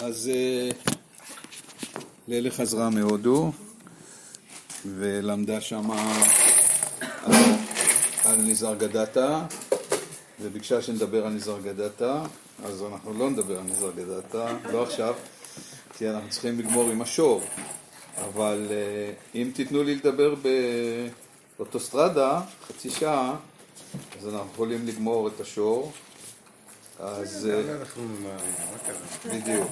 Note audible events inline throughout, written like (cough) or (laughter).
אז אה, לילה חזרה מהודו ולמדה שם על, על ניזרגדתה וביקשה שנדבר על ניזרגדתה אז אנחנו לא נדבר על ניזרגדתה, לא עכשיו כי אנחנו צריכים לגמור עם השור. אבל אה, אם תיתנו לי לדבר באוטוסטרדה חצי שעה אז אנחנו יכולים לגמור את השור אז... בדיוק.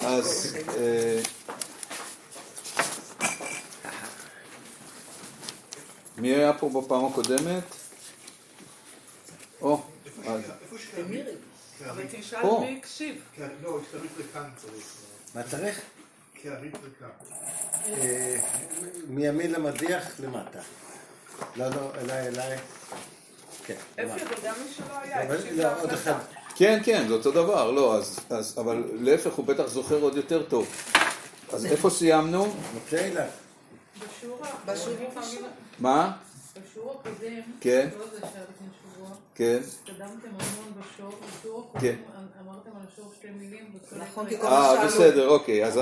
אז... מי היה פה בפעם הקודמת? או, תשאל מי הקשיב. לא. מה צריך? כרית ריקה. מימין למדיח למטה. לא, לא, אליי, אליי. כן. אפי, אבל גם מי שלא היה, אבל- הקשיב עוד להחלטה. אחד. כן, כן, זה אותו דבר, לא, אז, אז, אבל להפך, הוא בטח זוכר עוד יותר טוב. אז איפה סיימנו? אוקיי, לה. בשיעור הראשון. מה? בשיעור הקודם, כן. לא כן. התקדמתם המון בשור, בשיעור כן. הקודם אמרתם על השור שתי מילים, נכון, הזמן- כי כל אה, שאלו. בסדר, אוקיי, כן. אז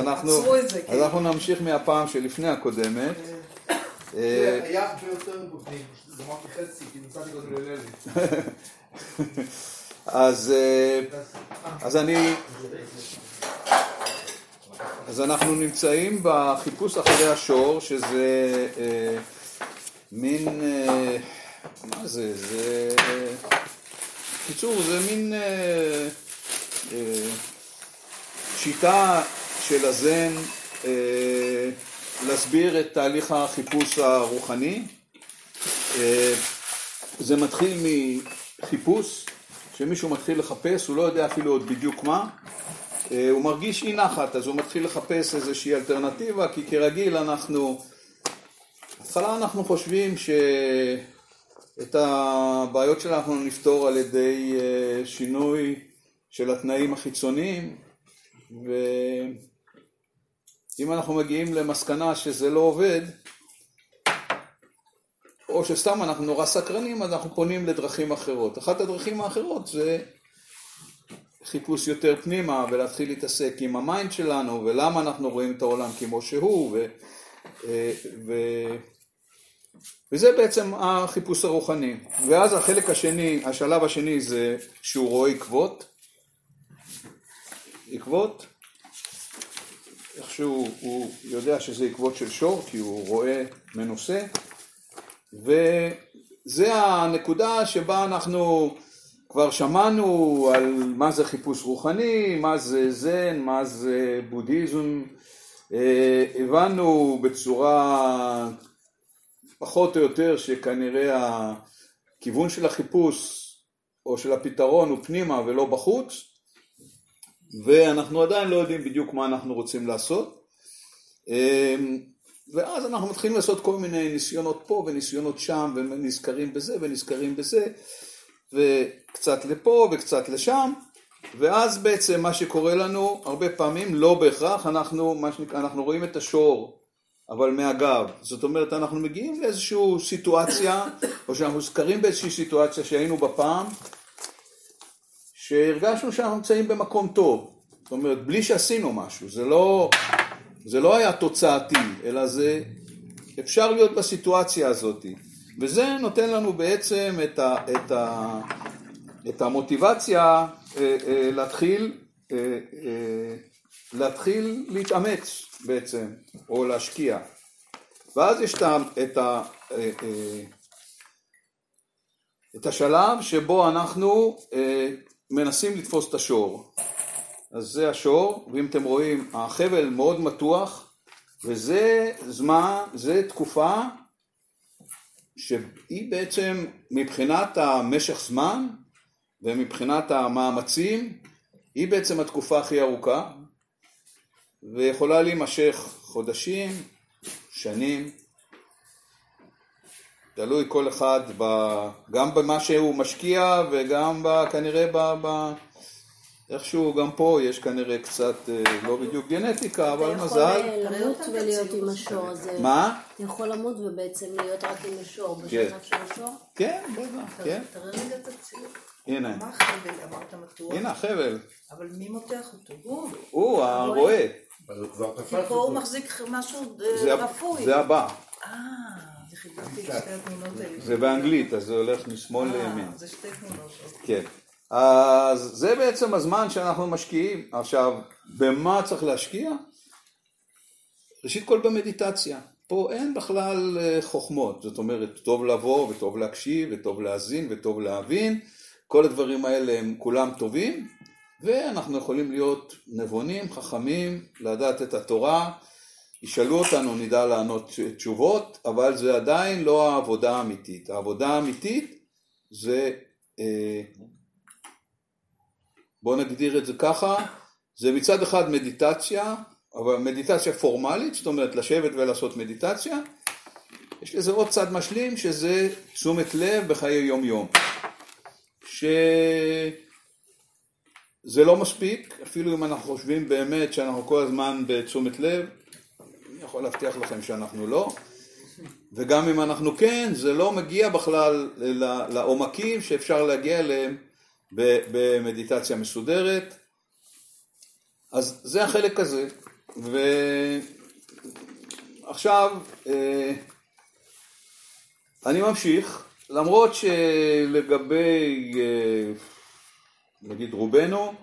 אנחנו נמשיך מהפעם שלפני הקודמת. אה, היה הרבה יותר פשוט גמרתי חצי, כי נמצאתי גודל. (laughs) אז, אה, אז אני, אז אנחנו נמצאים בחיפוש אחרי השור, שזה אה, מין, אה, מה זה, זה, קיצור, זה מין אה, אה, שיטה של הזן אה, להסביר את תהליך החיפוש הרוחני. אה, זה מתחיל מחיפוש, כשמישהו מתחיל לחפש, הוא לא יודע אפילו עוד בדיוק מה, אה, הוא מרגיש אי נחת, אז הוא מתחיל לחפש איזושהי אלטרנטיבה, כי כרגיל אנחנו, בהתחלה אנחנו חושבים שאת הבעיות שלנו נפתור על ידי אה, שינוי של התנאים החיצוניים, ואם אנחנו מגיעים למסקנה שזה לא עובד, או שסתם אנחנו נורא סקרנים, אז אנחנו פונים לדרכים אחרות. אחת הדרכים האחרות זה חיפוש יותר פנימה, ולהתחיל להתעסק עם ה mind שלנו, ולמה אנחנו רואים את העולם כמו שהוא, ו, אה, ו, וזה בעצם החיפוש הרוחני. ואז החלק השני, השלב השני זה שהוא רואה עקבות, עקבות, איכשהו הוא יודע שזה עקבות של שור, כי הוא רואה מנוסה, וזה הנקודה שבה אנחנו כבר שמענו על מה זה חיפוש רוחני, מה זה זן, מה זה בודהיזם, אה, הבנו בצורה פחות או יותר שכנראה הכיוון של החיפוש או של הפתרון הוא פנימה ולא בחוץ, ואנחנו עדיין לא יודעים בדיוק מה אנחנו רוצים לעשות. אה, ואז אנחנו מתחילים לעשות כל מיני ניסיונות פה וניסיונות שם ונזכרים בזה ונזכרים בזה וקצת לפה וקצת לשם ואז בעצם מה שקורה לנו הרבה פעמים לא בהכרח אנחנו, שנקרא, אנחנו רואים את השור אבל מהגב זאת אומרת אנחנו מגיעים לאיזושהי סיטואציה או שאנחנו נזכרים באיזושהי סיטואציה שהיינו בפעם שהרגשנו שאנחנו נמצאים במקום טוב זאת אומרת בלי שעשינו משהו זה לא זה לא היה תוצאתי, אלא זה אפשר להיות בסיטואציה הזאת. וזה נותן לנו בעצם את, ה, את, ה, את המוטיבציה אה, אה, להתחיל, אה, אה, להתחיל להתאמץ בעצם, או להשקיע. ואז יש את, ה, את, ה, אה, אה, את השלב שבו אנחנו אה, מנסים לתפוס את השור. אז זה השור, ואם אתם רואים, החבל מאוד מתוח, וזה זמן, זה תקופה שהיא בעצם מבחינת המשך זמן ומבחינת המאמצים, היא בעצם התקופה הכי ארוכה, ויכולה להימשך חודשים, שנים, תלוי כל אחד ב, גם במה שהוא משקיע וגם ב, כנראה ב... ב איכשהו גם פה יש כנראה קצת, אה, לא בדיוק גנטיקה, אבל אתה מזל. יכול למות ולהיות עם השור הזה. מה? אתה יכול למות ובעצם להיות רק עם השור, כן. בשלב של השור. כן, בטח, כן. תראה רגע את הציור. הנה, מה חבל אמרת מתוח? הנה החבל, אבל מי מותח אותו? הוא. הוא הרועה, אבל הוא כבר כי פה הוא. מחזיק משהו אה, זה- רפוי. זה הבא, אה, זה באנגלית, אז זה הולך משמאל לימין. אה, זה שתי תמונות. אוקיי. כן. אז זה בעצם הזמן שאנחנו משקיעים. עכשיו, במה צריך להשקיע? ראשית כל במדיטציה. פה אין בכלל אה, חוכמות, זאת אומרת, טוב לבוא וטוב להקשיב וטוב להאזין וטוב להבין, כל הדברים האלה הם כולם טובים, ואנחנו יכולים להיות נבונים, חכמים, לדעת את התורה, ישאלו אותנו, נדע לענות תשובות, אבל זה עדיין לא העבודה האמיתית. העבודה האמיתית זה אה, בואו נגדיר את זה ככה, זה מצד אחד מדיטציה, אבל מדיטציה פורמלית, זאת אומרת לשבת ולעשות מדיטציה, יש לזה עוד צד משלים שזה תשומת לב בחיי יום יום. שזה לא מספיק, אפילו אם אנחנו חושבים באמת שאנחנו כל הזמן בתשומת לב, יכול להבטיח לכם שאנחנו לא, וגם אם אנחנו כן, זה לא מגיע בכלל לעומקים שאפשר להגיע אליהם במדיטציה מסודרת. אז זה החלק הזה. ועכשיו אה, אני ממשיך, למרות שלגבי אה, נגיד רובנו,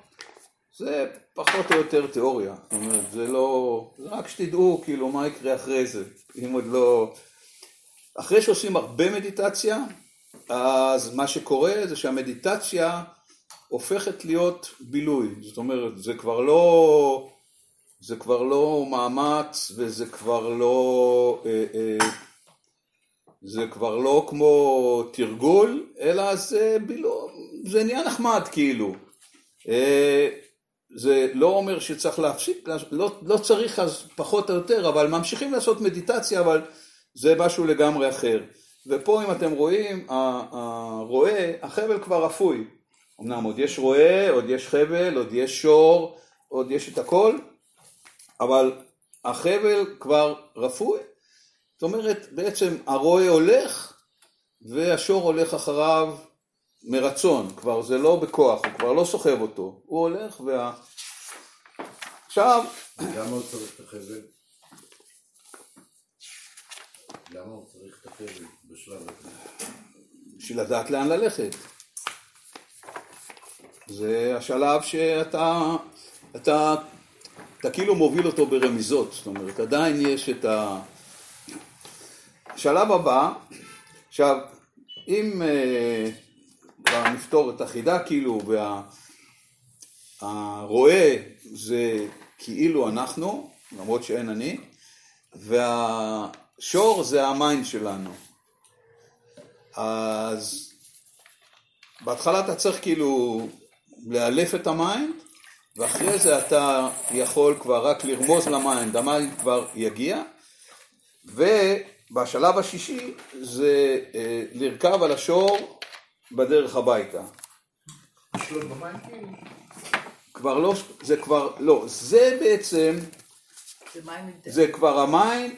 זה פחות או יותר תיאוריה, זאת אומרת, זה לא, זה רק שתדעו כאילו מה יקרה אחרי זה, אם עוד לא, אחרי שעושים הרבה מדיטציה, אז מה שקורה זה שהמדיטציה הופכת להיות בילוי, זאת אומרת, זה כבר לא, זה כבר לא מאמץ וזה כבר לא, אה, אה, זה כבר לא כמו תרגול, אלא זה בילוי, זה נהיה נחמד כאילו. אה, זה לא אומר שצריך להפסיק, לא, לא צריך אז פחות או יותר, אבל ממשיכים לעשות מדיטציה, אבל זה משהו לגמרי אחר. ופה אם אתם רואים, הרועה, החבל כבר אפוי. אמנם עוד יש רועה, עוד יש חבל, עוד יש שור, עוד יש את הכל, אבל החבל כבר רפוי. זאת אומרת, בעצם הרועה הולך והשור הולך אחריו מרצון, כבר זה לא בכוח, הוא כבר לא סוחב אותו, הוא הולך וה... עכשיו, למה הוא צריך את החבל? למה הוא צריך את החבל בשלב הזה? בשביל לדעת לאן ללכת. זה השלב שאתה אתה, אתה כאילו מוביל אותו ברמיזות, זאת אומרת, עדיין יש את ה... השלב הבא, עכשיו, אם אה, את החידה כאילו, והרועה זה כאילו אנחנו, למרות שאין אני, והשור זה ה mind שלנו. אז בהתחלה אתה צריך כאילו לאלף את ה mind, ואחרי זה אתה יכול כבר רק לרמוז ל mind, ה mind כבר יגיע, ובשלב השישי זה אה, לרכב על השור בדרך הביתה. כאילו? כבר לא, זה כבר, לא, זה בעצם, זה כבר המים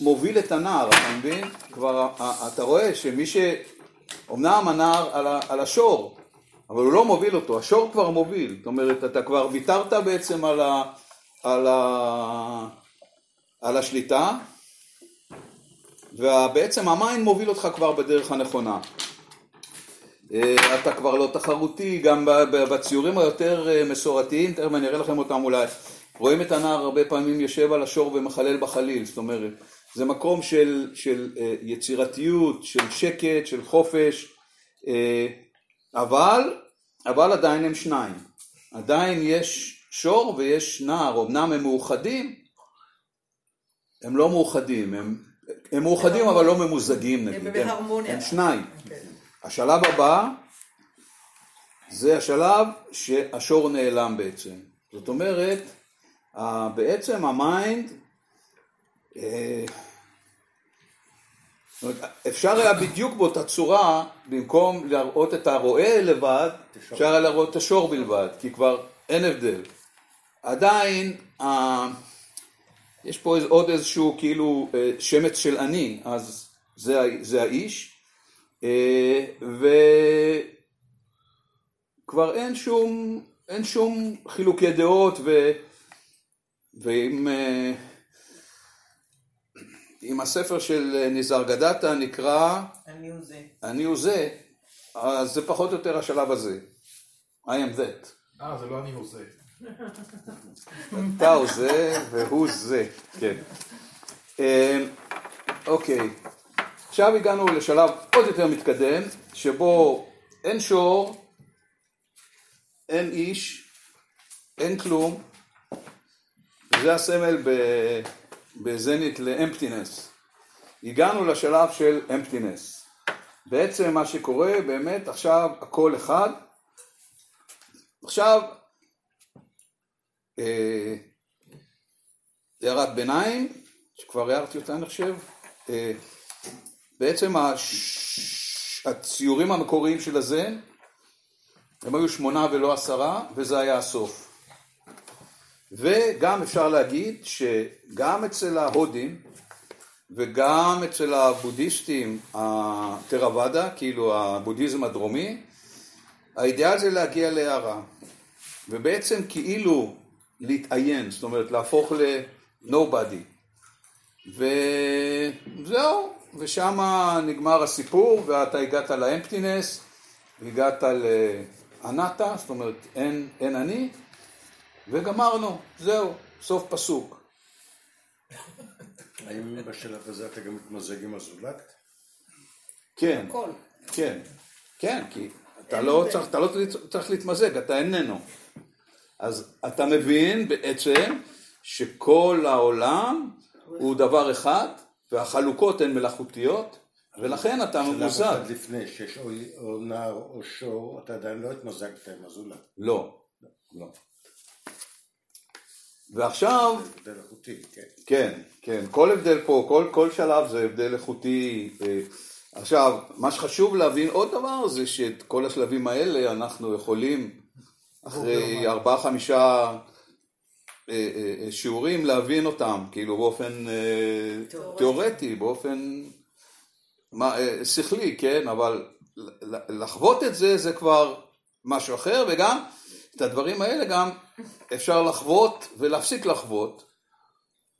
מוביל את הנער, אתה מבין? כבר, אתה רואה שמי ש... אמנם הנער על, על השור, אבל הוא לא מוביל אותו, השור כבר מוביל, זאת אומרת, אתה כבר ויתרת בעצם על, ה, על, ה, על השליטה, ובעצם המים מוביל אותך כבר בדרך הנכונה. אה, אתה כבר לא תחרותי, גם בציורים היותר אה, מסורתיים, תכף אני אראה לכם אותם אולי, רואים את הנער הרבה פעמים יושב על השור ומחלל בחליל, זאת אומרת, זה מקום של, של אה, יצירתיות, של שקט, של חופש, אבל, אבל עדיין הם שניים, עדיין יש שור ויש נער, אמנם הם מאוחדים, הם לא מאוחדים, הם, הם מאוחדים אבל לא ממוזגים נגיד, הם. הם שניים. כן. השלב הבא זה השלב שהשור נעלם בעצם. זאת אומרת, בעצם ה mind, אה, אפשר היה בדיוק באותה צורה, במקום להראות את הרועה לבד, אפשר היה להראות את השור בלבד, כי כבר אין הבדל. עדיין, יש פה עוד איזשהו כאילו אה, שמץ של אני, אז זה, זה האיש, אה, ו... כבר אין שום, אין שום חילוקי דעות ו... ואם אה, אם הספר של ניזר גדתה נקרא אני הוא זה. אני הוא זה, אז זה פחות או יותר השלב הזה. I am that. אה, זה לא אני הוא זה. (laughs) אתה הוא זה והוא זה, כן. אה, אוקיי, עכשיו הגענו לשלב עוד יותר מתקדם, שבו אין שור, אין איש, אין כלום, זה הסמל בזנית לאמפטינס. הגענו לשלב של אמפטינס. בעצם מה שקורה באמת עכשיו הכל אחד. עכשיו אה, הערת ביניים, שכבר הערתי אותה אני חושב, אה, בעצם הש... הציורים המקוריים של הזן הם היו שמונה ולא עשרה וזה היה הסוף. וגם אפשר להגיד שגם אצל ההודים וגם אצל הבודהיסטים הטרוואדה, כאילו הבודהיזם הדרומי, האידאל זה להגיע להערה. ובעצם כאילו להתעיין, זאת אומרת להפוך ל-nobody. וזהו, ושם נגמר הסיפור ואתה הגעת לאמפטינס, הגעת לאנטה, זאת אומרת אין, אין אני, וגמרנו, זהו, סוף פסוק. האם בשלב הזה אתה גם מתמזג עם הזולת? כן. כן, כן, כי אתה לא צריך, אתה לא צריך להתמזג, אתה איננו. אז אתה מבין בעצם שכל העולם הוא דבר אחד, והחלוקות הן מלאכותיות, ולכן אתה שלב ממוזג. אחד לפני שיש או- נער או שור, אתה עדיין לא התמזגת עם הזולת. לא, לא. ועכשיו, הבדל איכותי, כן. כן, כן, כל הבדל פה, כל, כל שלב זה הבדל איכותי. אה, עכשיו, מה שחשוב להבין עוד דבר זה שאת כל השלבים האלה אנחנו יכולים אחרי ארבעה חמישה שיעורים להבין אותם, כאילו באופן אה, תיאורטי. באופן אה, שכלי, כן, אבל לחוות את זה זה כבר משהו אחר, וגם את הדברים האלה גם אפשר לחוות ולהפסיק לחוות.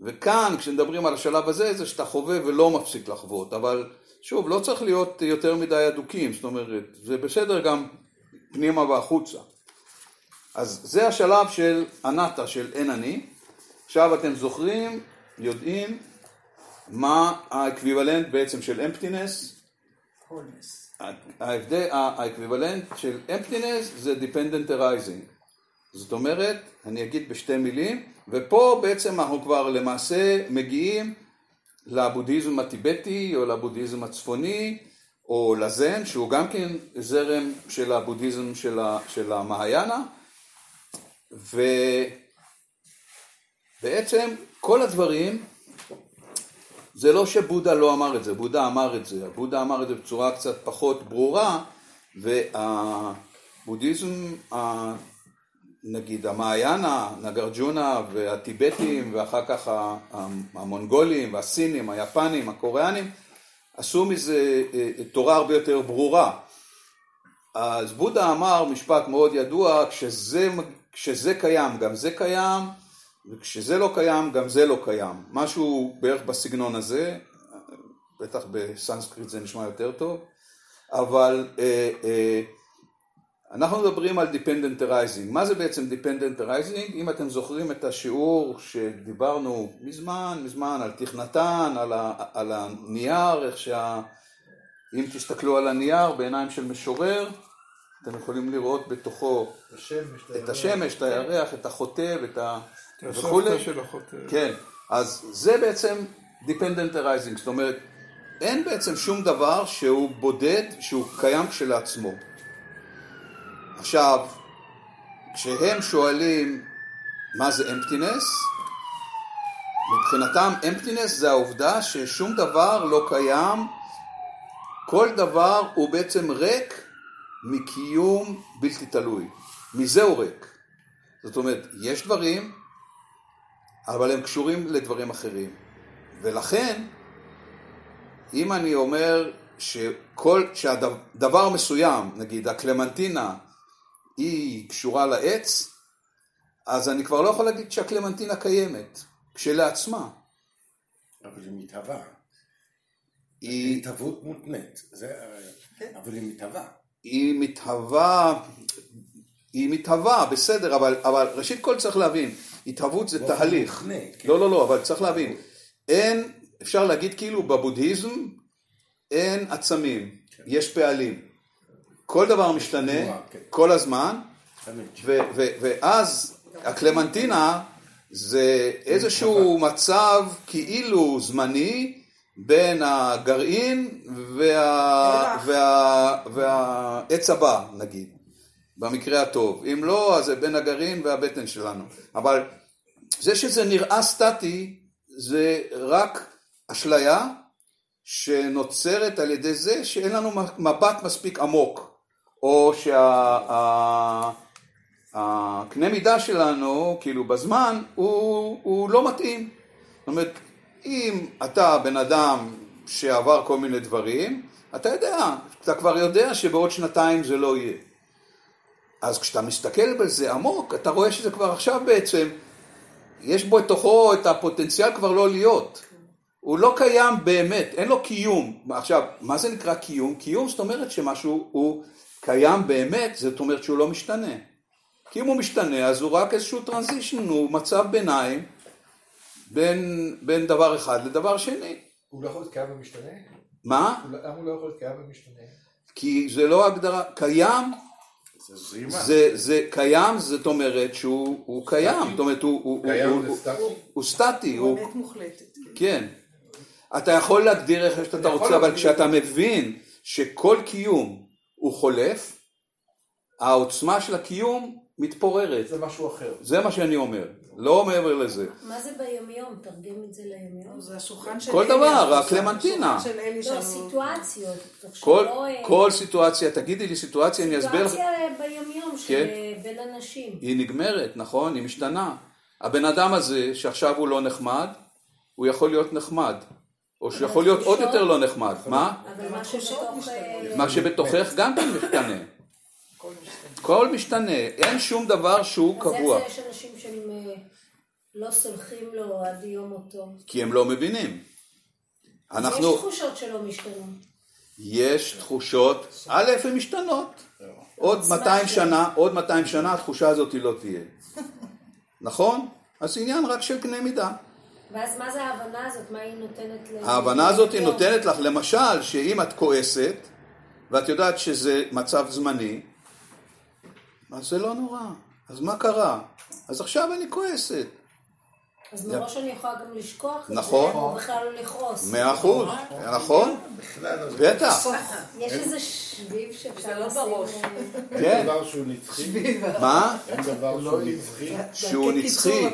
וכאן, כשמדברים על השלב הזה, זה שאתה חווה ולא מפסיק לחוות, אבל שוב, לא צריך להיות יותר מדי אדוקים, זאת אומרת, זה בסדר גם פנימה והחוצה. אז זה השלב של אנאטה, של אין אני. עכשיו אתם זוכרים, יודעים, מה ה equivalent בעצם של emptiness? ההבדל, ה equivalent של emptiness זה dependent arising. זאת אומרת, אני אגיד בשתי מילים, ופה בעצם אנחנו כבר למעשה מגיעים לבודהיזם הטיבטי או לבודהיזם הצפוני או לזן, שהוא גם כן זרם של הבודהיזם של, ה, של המהיאנה, ובעצם כל הדברים זה לא שבודה לא אמר את זה, בודה אמר את זה, בודה אמר את זה בצורה קצת פחות ברורה, והבודהיזם, נגיד המעיינה, נגרג'ונה והטיבטים ואחר כך המונגולים והסינים, היפנים, הקוריאנים, עשו מזה אה, אה, תורה הרבה יותר ברורה. אז בודה אמר משפט מאוד ידוע, כשזה, כשזה קיים גם זה קיים, וכשזה לא קיים גם זה לא קיים. משהו בערך בסגנון הזה, בטח בסנסקריט זה נשמע יותר טוב, אבל אה, אה, אנחנו מדברים על Dependent Arising. מה זה בעצם Dependent Arising? אם אתם זוכרים את השיעור שדיברנו מזמן, מזמן, על תכנתן, על, ה, על הנייר, איך שה... אם תסתכלו על הנייר בעיניים של משורר, אתם יכולים לראות בתוכו את השמש, את הירח, את החוטב, את ה... וכולי. של. כן, אז זה בעצם Dependent Arising, זאת אומרת, אין בעצם שום דבר שהוא בודד, שהוא קיים כשלעצמו. עכשיו, כשהם שואלים מה זה אמפטינס, מבחינתם אמפטינס זה העובדה ששום דבר לא קיים, כל דבר הוא בעצם ריק מקיום בלתי תלוי. מזה הוא ריק. זאת אומרת, יש דברים, אבל הם קשורים לדברים אחרים. ולכן, אם אני אומר שכל, שהדבר מסוים, נגיד הקלמנטינה, היא קשורה לעץ, אז אני כבר לא יכול להגיד שהקלמנטינה קיימת, כשלעצמה. אבל היא מתהווה. היא, התהוות מותנית. זה... אבל היא מתהווה. היא מתהווה, היא מתהווה, בסדר, אבל, אבל ראשית כל צריך להבין, התהוות זה תהליך. כן. לא, לא, לא, אבל צריך להבין, אין, אפשר להגיד כאילו בבודהיזם אין עצמים, יש פעלים. כל דבר משתנה, כן. כל הזמן, תמיד. ו- ו- ואז הקלמנטינה זה איזשהו מצב כאילו זמני בין הגרעין וה- וה- והעץ הבא נגיד, במקרה הטוב. אם לא, אז זה בין הגרעין והבטן שלנו. אבל זה שזה נראה סטטי זה רק אשליה שנוצרת על ידי זה שאין לנו מבט מספיק עמוק, או שהקנה מידה שלנו, כאילו בזמן, הוא, הוא לא מתאים. זאת אומרת, אם אתה בן אדם שעבר כל מיני דברים, אתה יודע, אתה כבר יודע שבעוד שנתיים זה לא יהיה. אז כשאתה מסתכל בזה עמוק, אתה רואה שזה כבר עכשיו בעצם, יש בו תוכו את הפוטנציאל כבר לא להיות. הוא לא קיים באמת, אין לו קיום. עכשיו, מה זה נקרא קיום? קיום זאת אומרת שמשהו הוא קיים באמת, זאת אומרת שהוא לא משתנה. כי אם הוא משתנה, אז הוא רק איזשהו טרנזישן, הוא מצב ביניים בין, בין דבר אחד לדבר שני. הוא לא יכול להיות קיים ומשתנה? מה? הוא לא- למה הוא לא יכול להיות קיים ומשתנה? כי זה לא הגדרה, קיים, זה. זה, זה קיים, זאת אומרת שהוא הוא קיים, זאת אומרת הוא, הוא, קיים הוא, זה הוא, סטטי? הוא סטטי, הוא, אמת מוחלטת. כן. אתה יכול להגדיר איך שאתה רוצה, אבל להגדיר. כשאתה מבין שכל קיום הוא חולף, העוצמה של הקיום מתפוררת. זה משהו אחר. זה מה שאני אומר, לא מעבר לזה. מה זה ביומיום? תרגם את זה ליומיום. זה השולחן של כל אלי. דבר, השולחן- הקלמנטינה. השולחן של אלי לא. סיטואציות. כל, לא, אה, כל סיטואציה, תגידי לי סיטואציה, אני אסביר לך. סיטואציה ביומיום של כן. אה, בין אנשים. היא נגמרת, נכון? היא משתנה. הבן אדם הזה, שעכשיו הוא לא נחמד, הוא יכול להיות נחמד. או שיכול להיות עוד יותר לא נחמד. מה? אבל. אה, מה שבתוכך גם כן משתנה. הכל משתנה, אין שום דבר שהוא אז קבוע. איך זה יש אנשים שהם אה, לא סולחים לו עד יום מותו? כי הם לא מבינים. יש אנחנו, תחושות שלא משתנו. יש תחושות, א', הן משתנות. עוד 200 שנה, עוד 200 שנה התחושה הזאת לא תהיה. נכון? אז עניין רק של קנה מידה. ואז מה זה ההבנה הזאת? מה היא נותנת ל... ההבנה הזאת היא? נותנת לך, למשל, שאם את כועסת, ואת יודעת שזה מצב זמני, אז זה לא נורא. אז מה קרה? אז עכשיו אני כועסת. אז מראש אני יכולה גם לשכוח את זה, נכון. או בכלל לא לכעוס. מאה אחוז, נכון? בטח, יש איזה שביב שאפשר לא. בראש. אה, כן. אין דבר שהוא נצחי. מה? אין דבר שהוא נצחי. שהוא נצחי.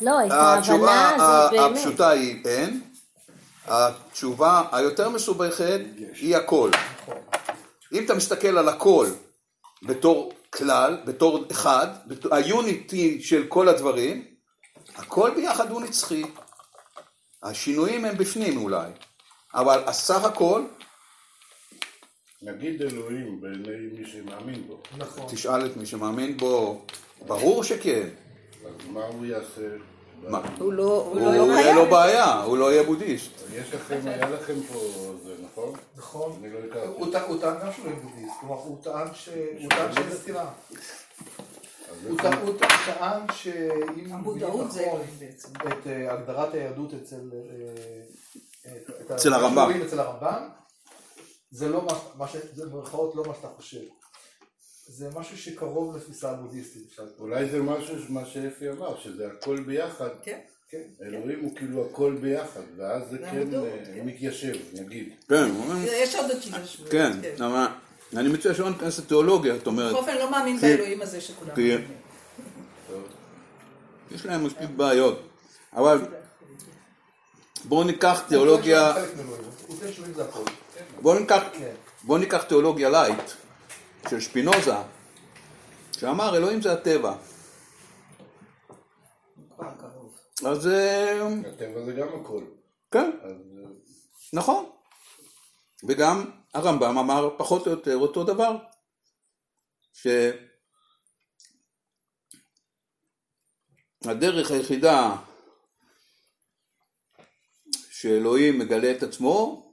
לא, את התשובה ההבנה הזאת באמת. הפשוטה היא אין. התשובה היותר מסובכת היא הכל. אם אתה מסתכל על הכל בתור כלל, בתור אחד, בתור- היוניטי של כל הדברים, הכל ביחד הוא נצחי. השינויים הם בפנים אולי, אבל הסך הכל, נגיד אלוהים בעיני מי שמאמין בו. נכון. תשאל את מי שמאמין בו, ברור שכן. אז מה הוא יעשה? מה? הוא לא הוא הוא לא יהיה לו קיים. בעיה, הוא לא יהיה בודהיסט. יש לכם, היה לכם פה זה, נכון? נכון. אני לא. הוא טע- הוא טען גם שהוא לא בודהיסט, כלומר הוא טען ש- הוא טען שאין סתירה. הוא טע- הוא טען שאם המודעות זה נכון בעצם. את אה, הגדרת היהדות אצל אה, את אצל הרמב"ם. שרואים אצל הרמב"ם, זה לא מה- מה ש... זה במרכאות לא מה שאתה חושב. זה משהו שקרוב לתפיסה הבודהיסטית. אולי זה משהו, מה שאפי אמר, שזה הכל ביחד. כן. כן. אלוהים הוא כאילו הכל ביחד, ואז זה זה כן אה, כן. מתיישב, נגיד. כן, הוא אומר- יש עוד התיישבות. כן, אבל אני מציע שלא ניכנס לתיאולוגיה, זאת אומרת, בכל אופן לא מאמין כן. באלוהים הזה שכולם כן. מאמינים. יש להם מספיק בעיות. אבל בואו ניקח תיאולוגיה, כן. בואו ניקח תיאולוגיה light של שפינוזה, שאמר אלוהים זה הטבע. אז אה, הטבע זה גם הכל. כן, אה, נכון. וגם הרמב"ם אמר פחות או יותר אותו דבר. שהדרך היחידה שאלוהים מגלה את עצמו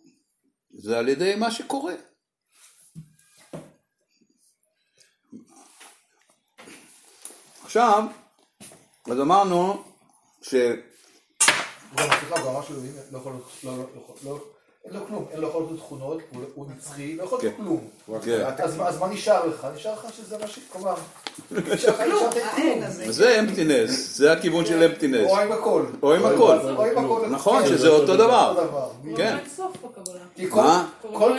זה על ידי מה שקורה. עכשיו, אז אמרנו ש... גם סליחה, הוא אמר שאלוהים לא יכול לא, לא, אין לו כלום, אין לו יכול תכונות, הוא- נצחי, לא יכול כן. כלום. כן. אז מה- אז מה נשאר לך? נשאר לך שזה מה. הזה. (laughs) זה אמפטינס, זה הכיוון של אמפטינס. או עם הכל. או עם הכל. נכון, כן, שזה זה אותו דבר. כן. אין בקבלה. כי כל-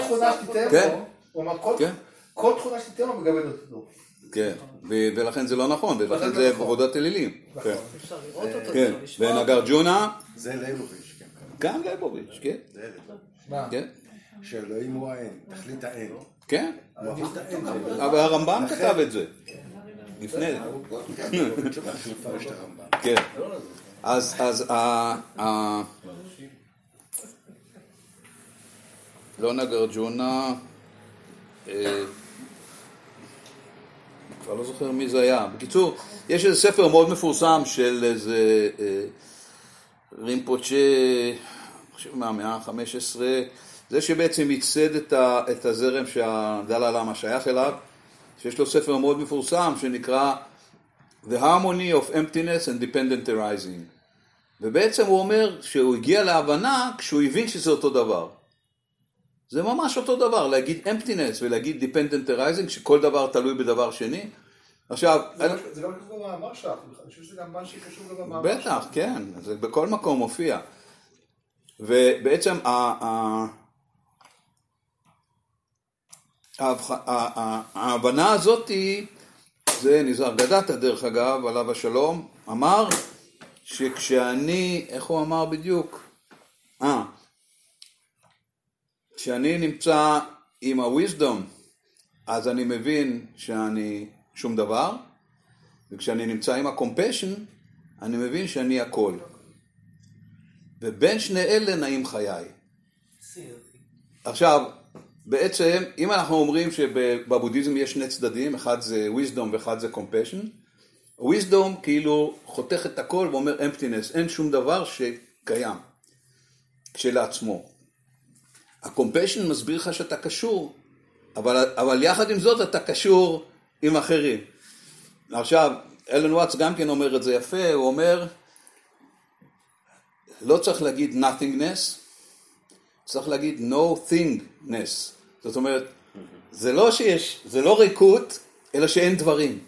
תכונה שתיתן כן. לו, הוא אמר, כל- כן. כל תכונה שתיתן לו מגבלת אותו. כן, ולכן זה לא נכון, ולכן לכן זה זה נכון. עבודת אלילים. נכון. כן. אפשר לראות אותו, כן, אפשר לשמוע אותו. ונגרג'ונה, זה ליבוביץ', כן. גם ליבוביץ', כן, זה ליבוביץ'. מה? כן, שאלוהים הוא האין, תכלית האין. כן, זה אבל הרמב"ם כתב את זה. לפני, הרמב"ם. כן. אז, אז, ה... לא נגרג'ונה, אה, כבר לא זוכר מי זה היה. בקיצור, יש איזה ספר מאוד מפורסם של איזה אה, רימפוצ'ה, אני חושב מהמאה ה-15, זה שבעצם ייסד את, ה, את הזרם שהדלאי למה שייך אליו, שיש לו ספר מאוד מפורסם שנקרא The Harmony of Emptiness and Dependent Arising. ובעצם הוא אומר שהוא הגיע להבנה כשהוא הבין שזה אותו דבר. זה ממש אותו דבר, להגיד emptiness ולהגיד dependent arising, שכל דבר תלוי בדבר שני. עכשיו, זה גם- כתוב במאמר שלך, אני חושב שזה גם משהו שקשור גם במאמר בטח, כן, זה בכל מקום מופיע. ובעצם ההבנה הזאת היא, זה נזהר גדתה דרך אגב, עליו השלום, אמר שכשאני, איך הוא אמר בדיוק? אה, כשאני נמצא עם ה-wisdom, אז אני מבין שאני שום דבר, וכשאני נמצא עם ה-compassion, אני מבין שאני הכל. ובין שני אלה נעים חיי. עכשיו, בעצם, אם אנחנו אומרים שבבודהיזם יש שני צדדים, אחד זה wisdom ואחד זה compassion, wisdom כאילו חותך את הכל ואומר emptiness, אין שום דבר שקיים כשלעצמו. ה-compassion מסביר לך שאתה קשור, אבל, אבל יחד עם זאת אתה קשור עם אחרים. עכשיו, אלן וואטס גם כן אומר את זה יפה, הוא אומר, לא צריך להגיד nothingness, צריך להגיד no thingness. זאת אומרת, זה לא שיש, זה לא ריקות, אלא שאין דברים.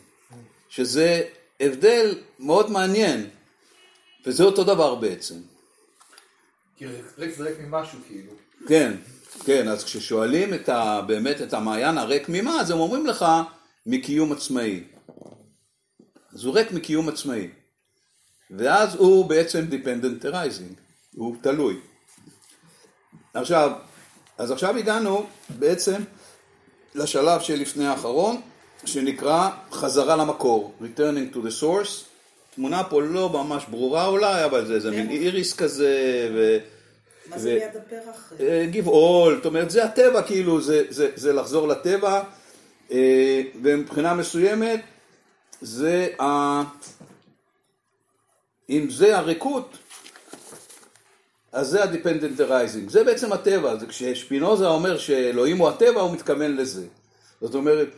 שזה הבדל מאוד מעניין, וזה אותו דבר בעצם. כי ריק זה ריק ממשהו כאילו. כן, כן, אז כששואלים את ה, באמת את המעיין הריק ממה, אז הם אומרים לך מקיום עצמאי. אז הוא ריק מקיום עצמאי. ואז הוא בעצם dependent arising, הוא תלוי. עכשיו, אז עכשיו הגענו בעצם לשלב שלפני האחרון, שנקרא חזרה למקור, returning to the source. תמונה פה לא ממש ברורה אולי, אבל זה איזה מין איריס כזה, ו... מה זה ליד הפרח? אה, גבעול, זאת אומרת זה הטבע כאילו, זה, זה, זה לחזור לטבע, אה, ומבחינה מסוימת זה ה... אם זה הריקות, אז זה ה-dependent arising, זה בעצם הטבע, זה כששפינוזה אומר שאלוהים הוא הטבע, הוא מתכוון לזה. זאת אומרת,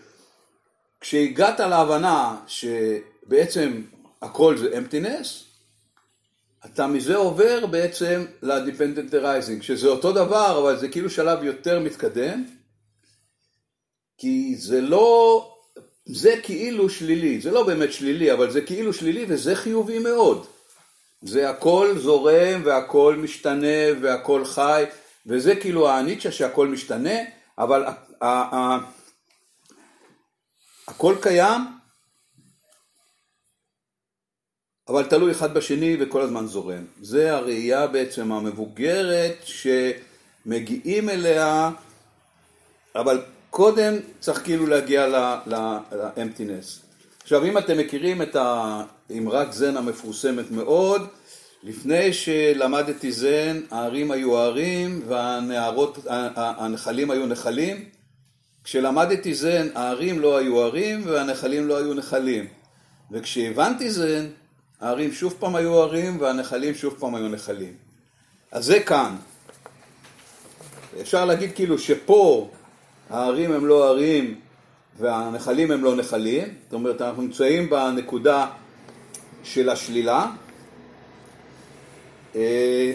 כשהגעת להבנה שבעצם הכל זה emptiness, אתה מזה עובר בעצם ל-dependent arising, שזה אותו דבר, אבל זה כאילו שלב יותר מתקדם, כי זה לא, זה כאילו שלילי, זה לא באמת שלילי, אבל זה כאילו שלילי וזה חיובי מאוד. זה הכל זורם והכל משתנה והכל חי, וזה כאילו הניטשה שהכל משתנה, אבל הכל קיים, אבל תלוי אחד בשני וכל הזמן זורם. זה הראייה בעצם המבוגרת שמגיעים אליה, אבל קודם צריך כאילו להגיע ל-emptiness. עכשיו אם אתם מכירים את האמרת זן המפורסמת מאוד, לפני שלמדתי זן, הערים היו ערים והנחלים היו נחלים. כשלמדתי זן, הערים לא היו ערים והנחלים לא היו נחלים. וכשהבנתי זן, הערים שוב פעם היו ערים והנחלים שוב פעם היו נחלים. אז זה כאן. אפשר להגיד כאילו שפה הערים הם לא ערים והנחלים הם לא נחלים, זאת אומרת אנחנו נמצאים בנקודה של השלילה. אה,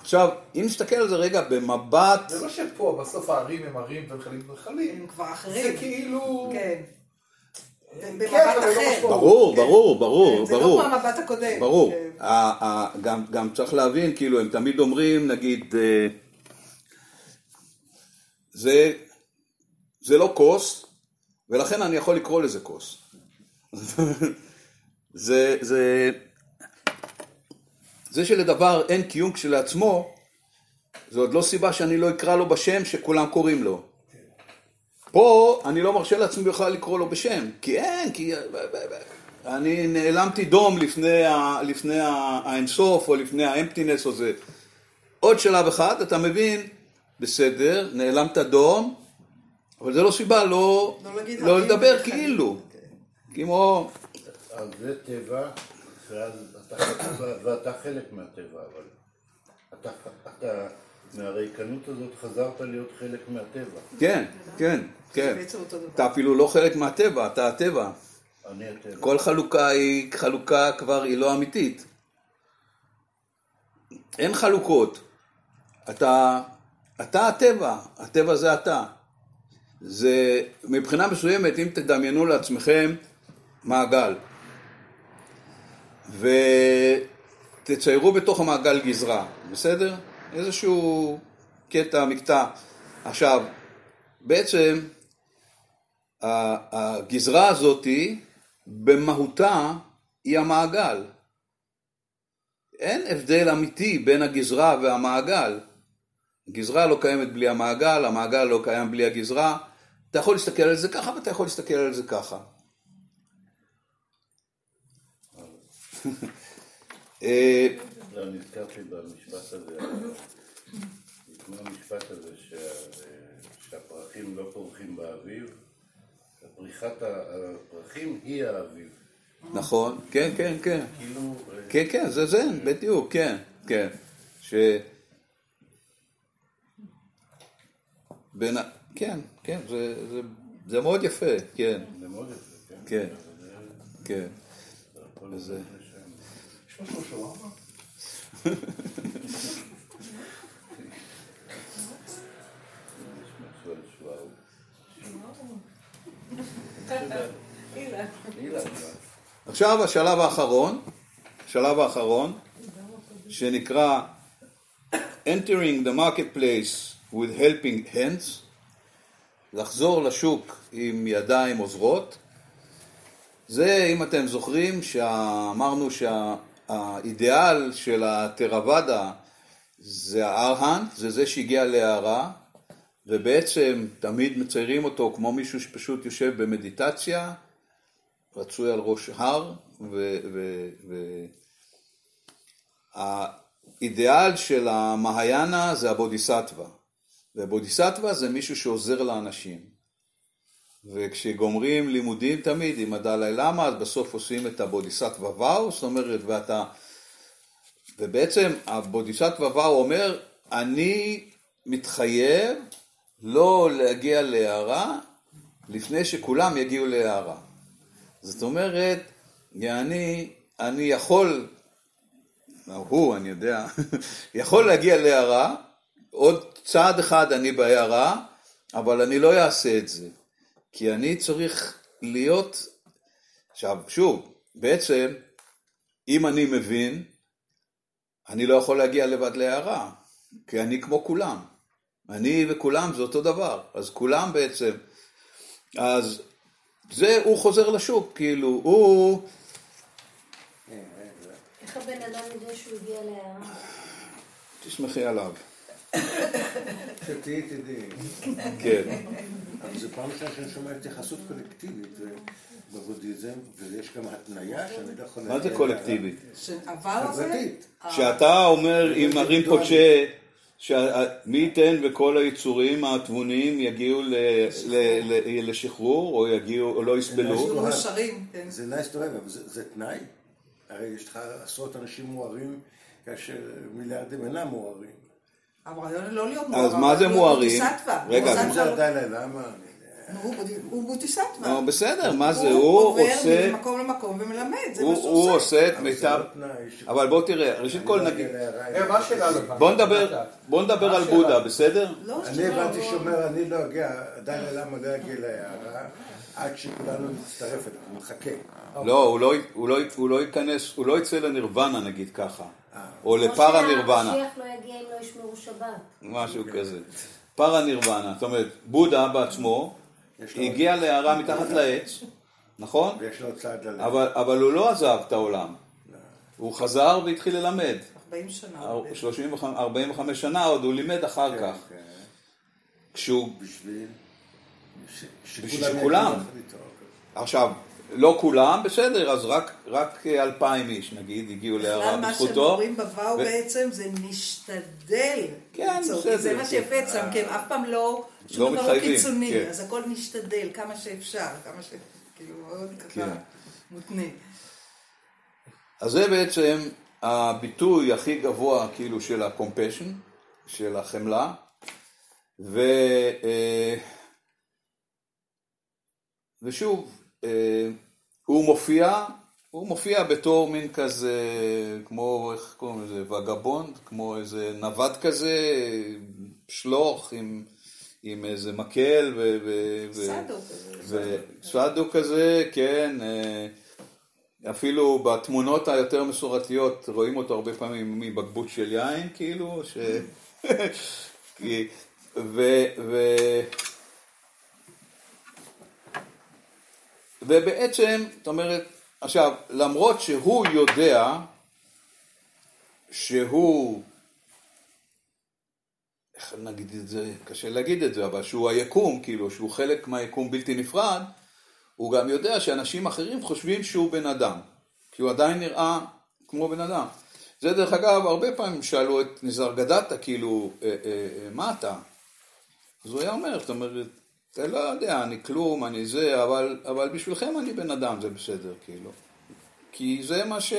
עכשיו, אם נסתכל על זה רגע במבט, זה לא שפה, בסוף הערים הם ערים ונחלים ונחלים. הם כבר זה אחרים. כאילו... כן. כן, במבט אחר. משמעות. ברור, כן. ברור, ברור, זה לא ברור. כמו המבט הקודם. ברור. כן. גם, צריך להבין, כאילו, הם תמיד אומרים, נגיד, אה, זה, זה לא כוס, ולכן אני יכול לקרוא לזה כוס. (laughs) זה, זה, זה שלדבר אין קיום כשלעצמו, זה עוד לא סיבה שאני לא אקרא לו בשם שכולם קוראים לו. פה אני לא מרשה לעצמי בכלל לקרוא לו בשם, כי אין, כי אני נעלמתי דום לפני, ה, לפני ה- האינסוף או לפני האמפטינס או זה. עוד שלב אחד, אתה מבין, בסדר, נעלמת דום, אבל זה לא סיבה לא, לא להגיד לא ערים לדבר ונחלים. כאילו, כמו, אז זה טבע, ואז אתה, ואתה חלק מהטבע, אבל אתה, אתה מהריקנות הזאת חזרת להיות חלק מהטבע. כן, כן, כן. אתה אפילו לא חלק מהטבע, אתה הטבע. אני הטבע. כל חלוקה היא חלוקה כבר היא לא אמיתית. אין חלוקות. אתה, אתה הטבע, הטבע זה אתה. זה מבחינה מסוימת, אם תדמיינו לעצמכם מעגל, ותציירו בתוך המעגל גזרה, בסדר? איזשהו קטע, מקטע. עכשיו, בעצם הגזרה הזאתי במהותה היא המעגל. אין הבדל אמיתי בין הגזרה והמעגל. הגזרה לא קיימת בלי המעגל, המעגל לא קיים בלי הגזרה. אתה יכול להסתכל על זה ככה ואתה יכול להסתכל על זה ככה. אה, לא, נזכרתי במשפט הזה, כמו המשפט הזה שה- שהפרחים לא פורחים באביב, פריחת הפרחים היא האביב. נכון, כן, כן, כן. כאילו, אה, כן, כן, זה זה, בדיוק, כן, כן. ש... בין... כן, כן, זה, זה, זה מאוד יפה, כן, זה מאוד יפה, כן? כן, כן. יש משהו שווארמה? (laughs) עכשיו השלב האחרון, השלב האחרון, שנקרא entering the marketplace with helping hands, לחזור לשוק עם ידיים עוזרות. זה, אם אתם זוכרים, שאמרנו שהאידיאל של התרוואדה זה הארהנט, זה זה שהגיע להערה, ובעצם תמיד מציירים אותו כמו מישהו שפשוט יושב במדיטציה, רצוי על ראש הר, והאידיאל של המהיאנה זה הבודיסטווה, ובודיסטווה זה מישהו שעוזר לאנשים. וכשגומרים לימודים תמיד עם הדלאי למה, אז בסוף עושים את הבודיסטווה ואו, זאת אומרת, ואתה... ובעצם הבודיסטווה ואו אומר, אני מתחייב לא להגיע להערה לפני שכולם יגיעו להערה. זאת אומרת, אני, אני יכול, הוא, אני יודע, (laughs) יכול להגיע להערה, עוד צעד אחד אני בהערה, אבל אני לא אעשה את זה, כי אני צריך להיות, עכשיו, שוב, בעצם, אם אני מבין, אני לא יכול להגיע לבד להערה, כי אני כמו כולם. אני וכולם זה אותו דבר, אז כולם בעצם, אז זה, הוא חוזר לשוק, כאילו, הוא, איך הבן אדם יודע שהוא הגיע להערה? תשמחי עליו, שתהיי תדעי. כן, אבל זו פעם ראשונה שאני שומע התייחסות קולקטיבית בבודהיזם, ויש גם התניה שאני לא יכול... מה זה קולקטיבית? חברתית. כשאתה אומר עם הרינפוצ'ה שמי ייתן וכל היצורים התבוניים יגיעו ל- ל- ל- לשחרור, או יגיעו, או לא יסבלו. מאושרים, כן. זה nice to have, אבל זה, תנאי. הרי יש לך עשרות אנשים מוארים, כאשר מיליארדים אינם מוארים. הרעיון לא להיות אז מואר, מה זה מוארים? רגע, אם בודיסטווה זה לא- עדיין למה? הוא בודי- הוא בודיסטווה. בסדר, מה זה, הוא עובר עושה, ממקום למקום ומלמד, זה הוא מה שהוא הוא עושה. עושה את מיטב, לא אבל בוא תראה, ראשית כל לא נגיד, אה, לא? בוא נדבר, על? בודה, בסדר? לא, אני הבנתי לא. שאומר, אני לא אגיע, עדיין למה לא אגיע להערה, עד שכולנו נצטרף אליו, הוא מחכה. לא, הוא לא- הוא לא- הוא לא ייכנס, הוא לא יצא לנירוונה נגיד ככה, או כמו לפרה נירוונה. שהמשיח לא יגיע אם לא ישמרו שבת. משהו כזה. פרה נירוונה, זאת אומרת, בודה בעצמו הגיע להערה מתחת לעץ, נכון? ויש לו צעד ללב. אבל, אבל הוא לא עזב את העולם. הוא חזר והתחיל ללמד. 40 שנה. 35, 45 שנה עוד הוא לימד אחר כך. כן, כשהוא, בשביל... ש- בשביל איתו. עכשיו, לא כולם, בסדר, אז רק, רק אלפיים איש נגיד הגיעו להערה בכלל מה בזכותו. שאומרים בוואו ו- בעצם זה נשתדל. כן, בסדר, זה מה כן. שיפה אצלם, הם אף פעם לא, לא שום דבר לא קיצוני, כן. אז הכל נשתדל כמה שאפשר, כמה ש... כאילו מאוד כן. ככה מותנה. אז זה בעצם הביטוי הכי גבוה כאילו של ה-compassion, של החמלה, ו, אה, ושוב, הוא מופיע, הוא מופיע בתור מין כזה, כמו, איך קוראים לזה, וגבונד, כמו איזה נווד כזה, שלוך עם, עם איזה מקל ו... ו- ו- סאדו כזה. וסאדו כזה, כן, אה, אפילו בתמונות היותר מסורתיות רואים אותו הרבה פעמים מבקבוק של יין, כאילו, ש... (laughs) ו... ו... ובעצם, זאת אומרת, עכשיו, למרות שהוא יודע שהוא, איך נגיד את זה, קשה להגיד את זה, אבל שהוא היקום, כאילו, שהוא חלק מהיקום בלתי נפרד, הוא גם יודע שאנשים אחרים חושבים שהוא בן אדם, כי הוא עדיין נראה כמו בן אדם. זה דרך אגב, הרבה פעמים שאלו את ניזר גדתה, כאילו, אה, אה, אה, מה אתה? אז הוא היה אומר, זאת אומרת, אתה לא יודע, אני כלום, אני זה, אבל, אבל בשבילכם אני בן אדם, זה בסדר, כאילו. כי זה מה, ש,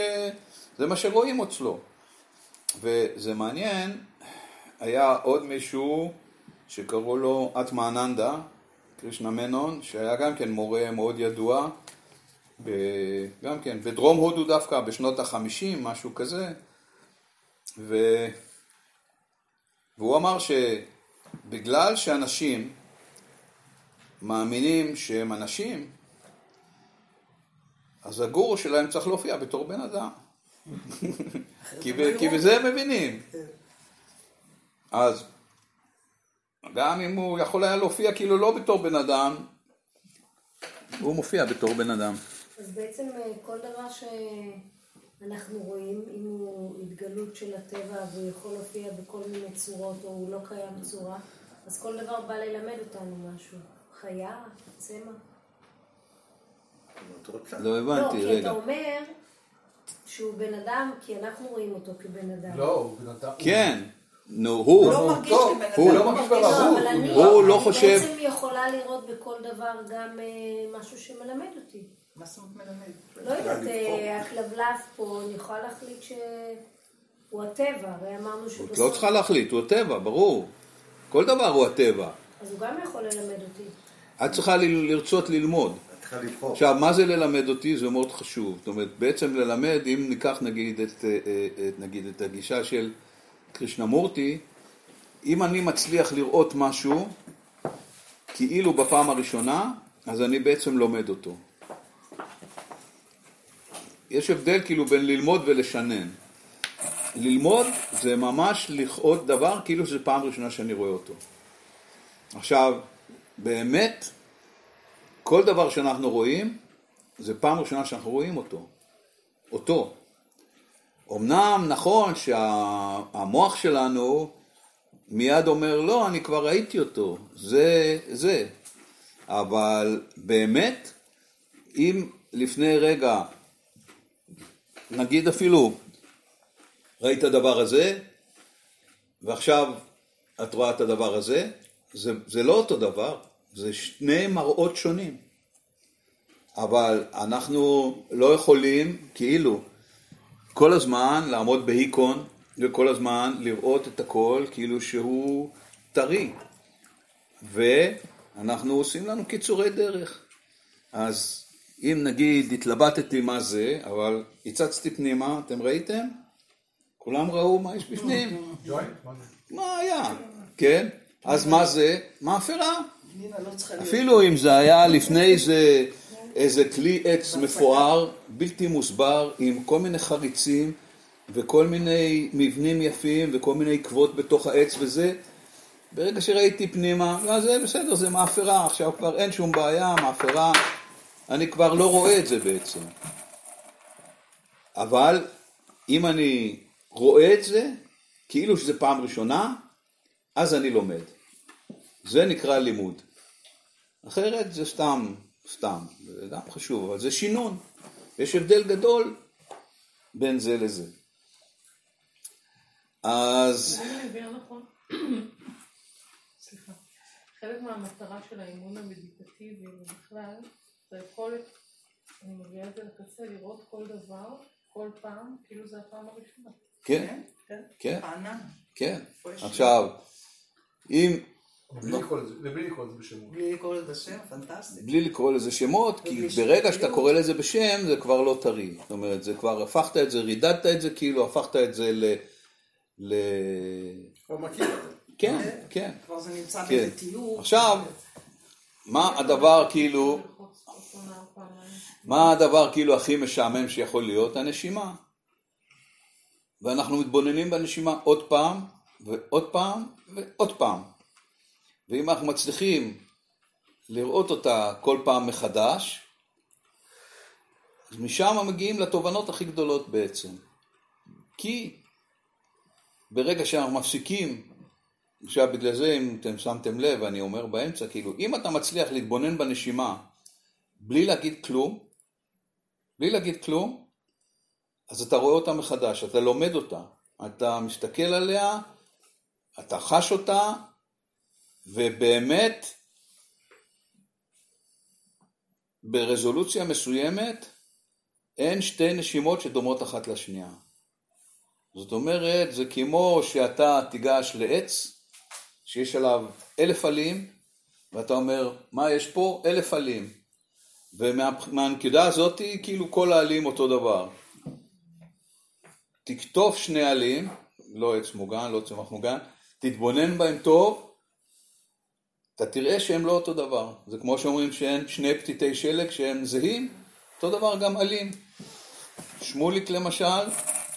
זה מה שרואים אצלו. וזה מעניין, היה עוד מישהו שקראו לו אטמאננדה, קרישנה מנון, שהיה גם כן מורה מאוד ידוע, ב, גם כן, בדרום הודו דווקא, בשנות החמישים, משהו כזה, ו, והוא אמר שבגלל שאנשים מאמינים שהם אנשים, אז הגורו שלהם צריך להופיע בתור בן אדם. כי, כי בזה הם מבינים. אז גם אם הוא יכול היה להופיע כאילו לא בתור בן אדם, הוא מופיע בתור בן אדם. אז בעצם אה, כל דבר שאנחנו רואים, אם הוא התגלות של הטבע והוא יכול להופיע בכל מיני צורות או הוא לא קיים צורה, אז כל דבר בא ללמד אותנו משהו. חיה, צמח. את רוצה? לא לא, הבנתי, כי רגע. אתה אומר שהוא בן אדם, כי אנחנו רואים אותו כבן אדם. לא, הוא בן אדם. כן, נו, הוא הוא. לא מרגיש כבן הוא אדם. לא מרגיש לא. אבל אני, הוא לא אני חושב- בעצם יכולה לראות בכל דבר גם אה, משהו שמלמד אותי. מה זאת אומרת מלמד? לא יודעת, אה, הכלבלב פה, אני יכולה להחליט שהוא הטבע, הרי אמרנו את שבסוף... לא צריכה להחליט, הוא הטבע, ברור. כל דבר הוא הטבע. אז הוא גם יכול ללמד אותי. את צריכה לרצות ללמוד. עכשיו, מה זה ללמד אותי? זה מאוד חשוב. זאת אומרת, בעצם ללמד, אם ניקח נגיד את, אה, אה, את, נגיד, את הגישה של קרישנמורטי, אם אני מצליח לראות משהו, כאילו בפעם הראשונה, אז אני בעצם לומד אותו. יש הבדל כאילו בין ללמוד ולשנן. ללמוד זה ממש לכרות דבר כאילו שזו פעם ראשונה שאני רואה אותו. עכשיו, באמת, כל דבר שאנחנו רואים, זה פעם ראשונה שאנחנו רואים אותו. אותו. אמנם נכון שהמוח שלנו מיד אומר, לא, אני כבר ראיתי אותו, זה, זה. אבל באמת, אם לפני רגע, נגיד אפילו, ראית את הדבר הזה, ועכשיו את רואה את הדבר הזה, זה, זה לא אותו דבר, זה שני מראות שונים. אבל אנחנו לא יכולים, כאילו, כל הזמן לעמוד בהיקון, וכל הזמן לראות את הכל כאילו שהוא טרי. ואנחנו עושים לנו קיצורי דרך. אז אם נגיד התלבטתי מה זה, אבל הצצתי פנימה, אתם ראיתם? כולם ראו מה יש בפנים. (laughs) מה היה, כן? אז מה זה? מאפרה. לא. אפילו אם זה היה לפני איזה, איזה כלי עץ מפואר, בלתי מוסבר, עם כל מיני חריצים וכל מיני מבנים יפים וכל מיני עקבות בתוך העץ וזה, ברגע שראיתי פנימה, לא, זה בסדר, זה מאפרה, עכשיו כבר אין שום בעיה, מאפרה, אני כבר לא רואה את זה בעצם. אבל אם אני רואה את זה, כאילו שזה פעם ראשונה, אז אני לומד. זה נקרא לימוד. אחרת זה סתם, סתם, זה גם חשוב, אבל זה שינון. יש הבדל גדול בין זה לזה. אז נכון, סליחה, חלק מהמטרה של האימון המדיטטיבי ובכלל, זה היכולת, אני מביאה את זה לקצה, לראות כל דבר, כל פעם, כאילו זה הפעם הראשונה. כן, כן, כן. כן. עכשיו, אם, ובלי לקרוא לזה בשמות. בלי לקרוא לזה שם, פנטסטי. בלי לקרוא לזה שמות, כי ובלי ברגע שאתה שיטתיות. קורא לזה בשם, זה כבר לא טרי. זאת אומרת, זה כבר הפכת את זה, רידדת את זה, כאילו הפכת את זה ל... ל... כבר מכיר את זה. כן, כן. כבר זה נמצא כן. באיזה תיאור. עכשיו, מה הדבר כאילו. מה הדבר כאילו הכי משעמם שיכול להיות? הנשימה. ואנחנו מתבוננים בנשימה עוד פעם, ועוד פעם, ועוד פעם. ואם אנחנו מצליחים לראות אותה כל פעם מחדש, אז משם מגיעים לתובנות הכי גדולות בעצם. כי ברגע שאנחנו מפסיקים, עכשיו בגלל זה אם אתם שמתם לב, אני אומר באמצע, כאילו, אם אתה מצליח להתבונן בנשימה בלי להגיד כלום, בלי להגיד כלום, אז אתה רואה אותה מחדש, אתה לומד אותה, אתה מסתכל עליה, אתה חש אותה, ובאמת, ברזולוציה מסוימת, אין שתי נשימות שדומות אחת לשנייה. זאת אומרת, זה כמו שאתה תיגש לעץ, שיש עליו אלף עלים, ואתה אומר, מה יש פה? אלף עלים. ומהנקודה הזאת, כאילו כל העלים אותו דבר. תקטוף שני עלים, לא עץ מוגן, לא צמח מוגן, תתבונן בהם טוב, אתה תראה שהם לא אותו דבר. זה כמו שאומרים שאין שני פתיתי שלג שהם זהים, אותו דבר גם עלים. שמוליק למשל,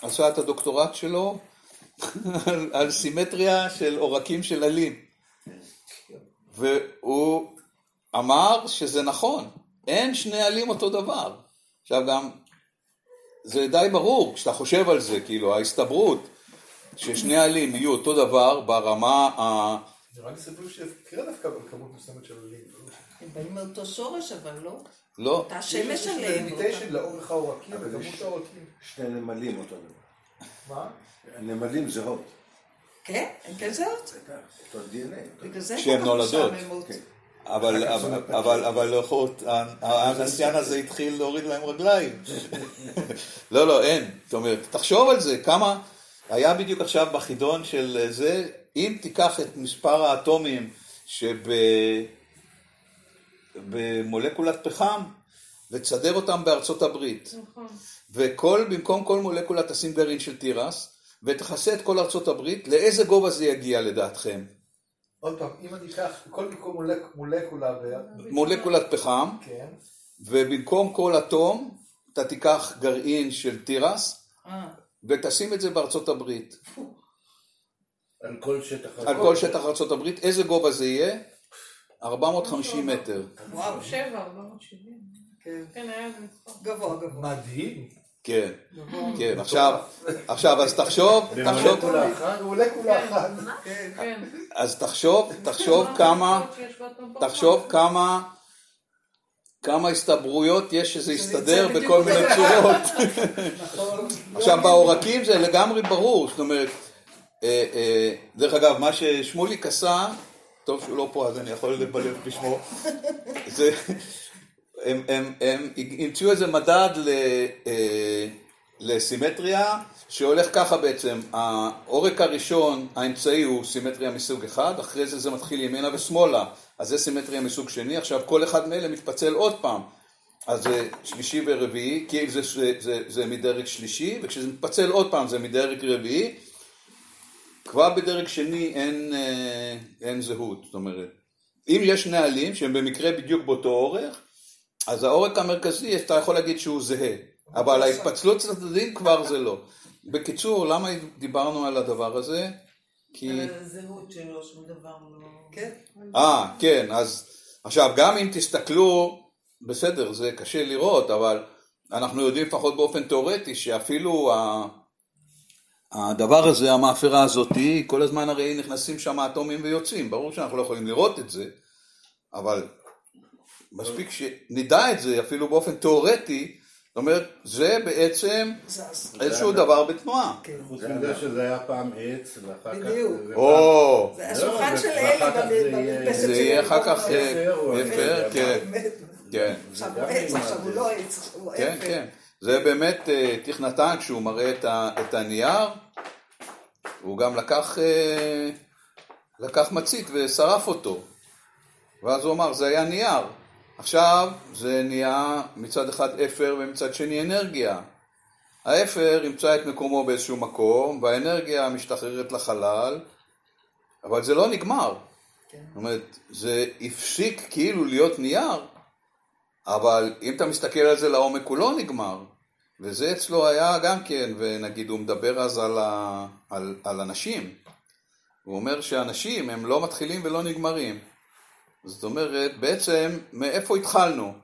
עשה את הדוקטורט שלו על, על סימטריה של עורקים של עלים. והוא אמר שזה נכון, אין שני עלים אותו דבר. עכשיו גם, זה די ברור כשאתה חושב על זה, כאילו ההסתברות ששני עלים יהיו אותו דבר ברמה ה... נראה לי סביר שיקרה דווקא בכמות מסוימת של עולים. הם באים מאותו שורש, אבל לא. לא, אותה שמש יש עליהם. מדיטיישן לאורך העורקים יש- העורקים. שני נמלים אותו דבר. מה? הנמלים זהות. כן, הם כן זהות. אותו DNA. בגלל זה כשהן נולדות. כן. אבל, אבל, אבל, לא הנסיין הזה התחיל להוריד להם רגליים. (laughs) לא, לא, אין. זאת אומרת, תחשוב על זה, כמה, היה בדיוק עכשיו בחידון של זה, אם תיקח את מספר האטומים שבמולקולת פחם, ותסדר אותם בארצות הברית, נכון. וכל, במקום כל מולקולה תשים גרעין של תירס, ותכסה את כל ארצות הברית, לאיזה גובה זה יגיע לדעתכם? עוד פעם, אם אני אקח כל מקום מולק- מולקולה ו... מולקולת פחם, כן. ובמקום כל אטום, אתה תיקח גרעין של תירס, אה, ותשים את זה בארצות הברית. על כל שטח... על כל שטח ארצות הברית, איזה גובה זה יהיה? 450 מטר. וואו, שבע, 470. כן. כן, היה. גבוה, גבוה. מדהים. כן. כן, עכשיו, עכשיו, אז תחשוב, תחשוב, מולקולה אחת. מולקולה אחת. כן. כן. אז תחשוב, תחשוב כמה. תחשוב כמה, כמה הסתברויות יש שזה יסתדר בכל מיני צורות. (laughs) נכון. עכשיו, בעורקים זה לגמרי ברור, זאת אומרת, דרך אגב, מה ששמוליק עשה, טוב שהוא לא פה אז אני יכול לבלב בשמו, (laughs) זה, הם, הם, הם המציאו איזה מדד ל, אה, לסימטריה שהולך ככה בעצם, העורק הראשון, האמצעי הוא סימטריה מסוג אחד, אחרי זה זה מתחיל ימינה ושמאלה, אז זה סימטריה מסוג שני, עכשיו כל אחד מאלה מתפצל עוד פעם, אז זה שלישי ורביעי, כי זה, זה, זה, זה מדרג שלישי, וכשזה מתפצל עוד פעם זה מדרג רביעי, כבר בדרג שני אין, אה, אין זהות, זאת אומרת, אם יש נהלים שהם במקרה בדיוק באותו אורך, אז העורק המרכזי אתה יכול להגיד שהוא זהה, אבל ההתפצלות של הצדדים כבר זה לא. בקיצור, למה דיברנו על הדבר הזה? כי... על הזהות שלו, שום דבר לא... כן. אה, כן, אז עכשיו גם אם תסתכלו, בסדר, זה קשה לראות, אבל אנחנו יודעים לפחות באופן תיאורטי שאפילו ה... הדבר הזה, המאפרה הזאתי, כל הזמן הרי נכנסים שם אטומים ויוצאים, ברור שאנחנו לא יכולים לראות את זה, אבל מספיק שנדע את זה אפילו באופן תיאורטי, זאת אומרת, זה בעצם. איזשהו דבר בתנועה. כן. חוץ מזה שזה היה פעם עץ, ואחר כך... בדיוק. זה השולחן של אלי במרפסת זה. יהיה אחר כך אה, אפר כן. כן. עכשיו הוא עץ. עכשיו הוא לא עץ, עכשיו הוא כן, אפר. זה באמת אה, תכנתן כשהוא מראה את, ה, את הנייר, הוא גם לקח, אה, לקח מצית ושרף אותו. ואז הוא אמר, זה היה נייר. עכשיו זה נהיה מצד אחד אפר ומצד שני אנרגיה. האפר ימצא את מקומו באיזשהו מקום, והאנרגיה משתחררת לחלל, אבל זה לא נגמר. כן. זאת אומרת, זה הפסיק כאילו להיות נייר, אבל אם אתה מסתכל על זה לעומק הוא לא נגמר. וזה אצלו היה גם כן, ונגיד הוא מדבר אז על, ה, על, על אנשים. הוא אומר שאנשים הם לא מתחילים ולא נגמרים. זאת אומרת, בעצם, מאיפה התחלנו?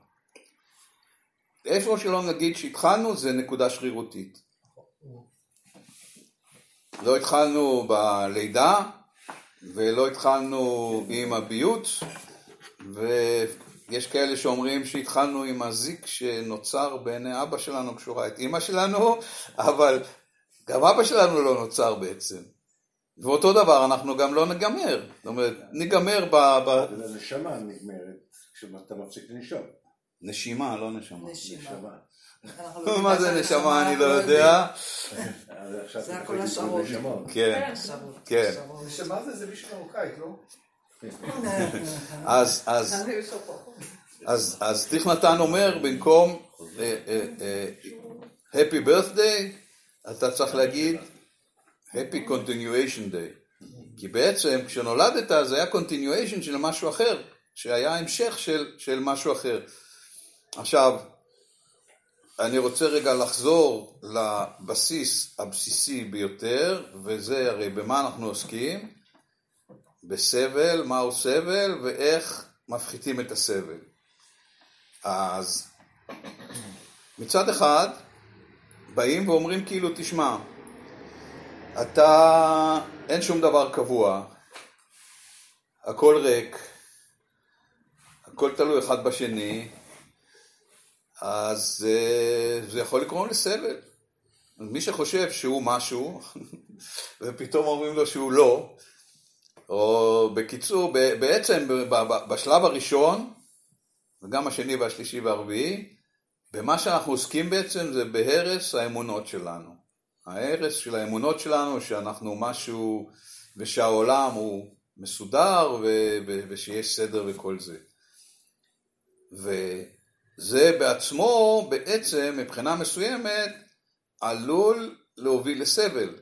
איפה שלא נגיד שהתחלנו זה נקודה שרירותית. לא התחלנו בלידה, ולא התחלנו עם הביוט, ויש כאלה שאומרים שהתחלנו עם הזיק שנוצר בעיני אבא שלנו כשהוא ראה את אימא שלנו, אבל גם אבא שלנו לא נוצר בעצם. ואותו דבר אנחנו גם לא נגמר, זאת אומרת, ניגמר ב... ב... הנשמה נגמרת כשאתה מפסיק לנשום. נשימה, לא נשמה. נשימה. לא מה זה מה נשמה, אני אנחנו לא יודע. (laughs) זה הכל השערות. נשמות. כן, השערות, כן. השערות. נשמה זה זה מישהו מרוקאית, לא? אז, אז. אז, אז תיך נתן אומר, במקום אה, אה, אה, Happy birthday, אתה צריך להגיד Happy continuation day. כי בעצם כשנולדת זה היה continuation של משהו אחר, שהיה המשך של, של משהו אחר. עכשיו, אני רוצה רגע לחזור לבסיס הבסיסי ביותר, וזה הרי במה אנחנו עוסקים? בסבל, מהו סבל ואיך מפחיתים את הסבל. אז מצד אחד באים ואומרים כאילו תשמע, אתה, אין שום דבר קבוע, הכל ריק, הכל תלוי אחד בשני, אז אה, זה יכול לגרום לסבל. מי שחושב שהוא משהו, (laughs) ופתאום אומרים לו שהוא לא, או בקיצור, בעצם בשלב הראשון, וגם השני והשלישי והרביעי, במה שאנחנו עוסקים בעצם זה בהרס האמונות שלנו. ההרס של האמונות שלנו, שאנחנו משהו, ושהעולם הוא מסודר, ושיש סדר וכל זה. וזה בעצמו, בעצם, מבחינה מסוימת, עלול להוביל לסבל.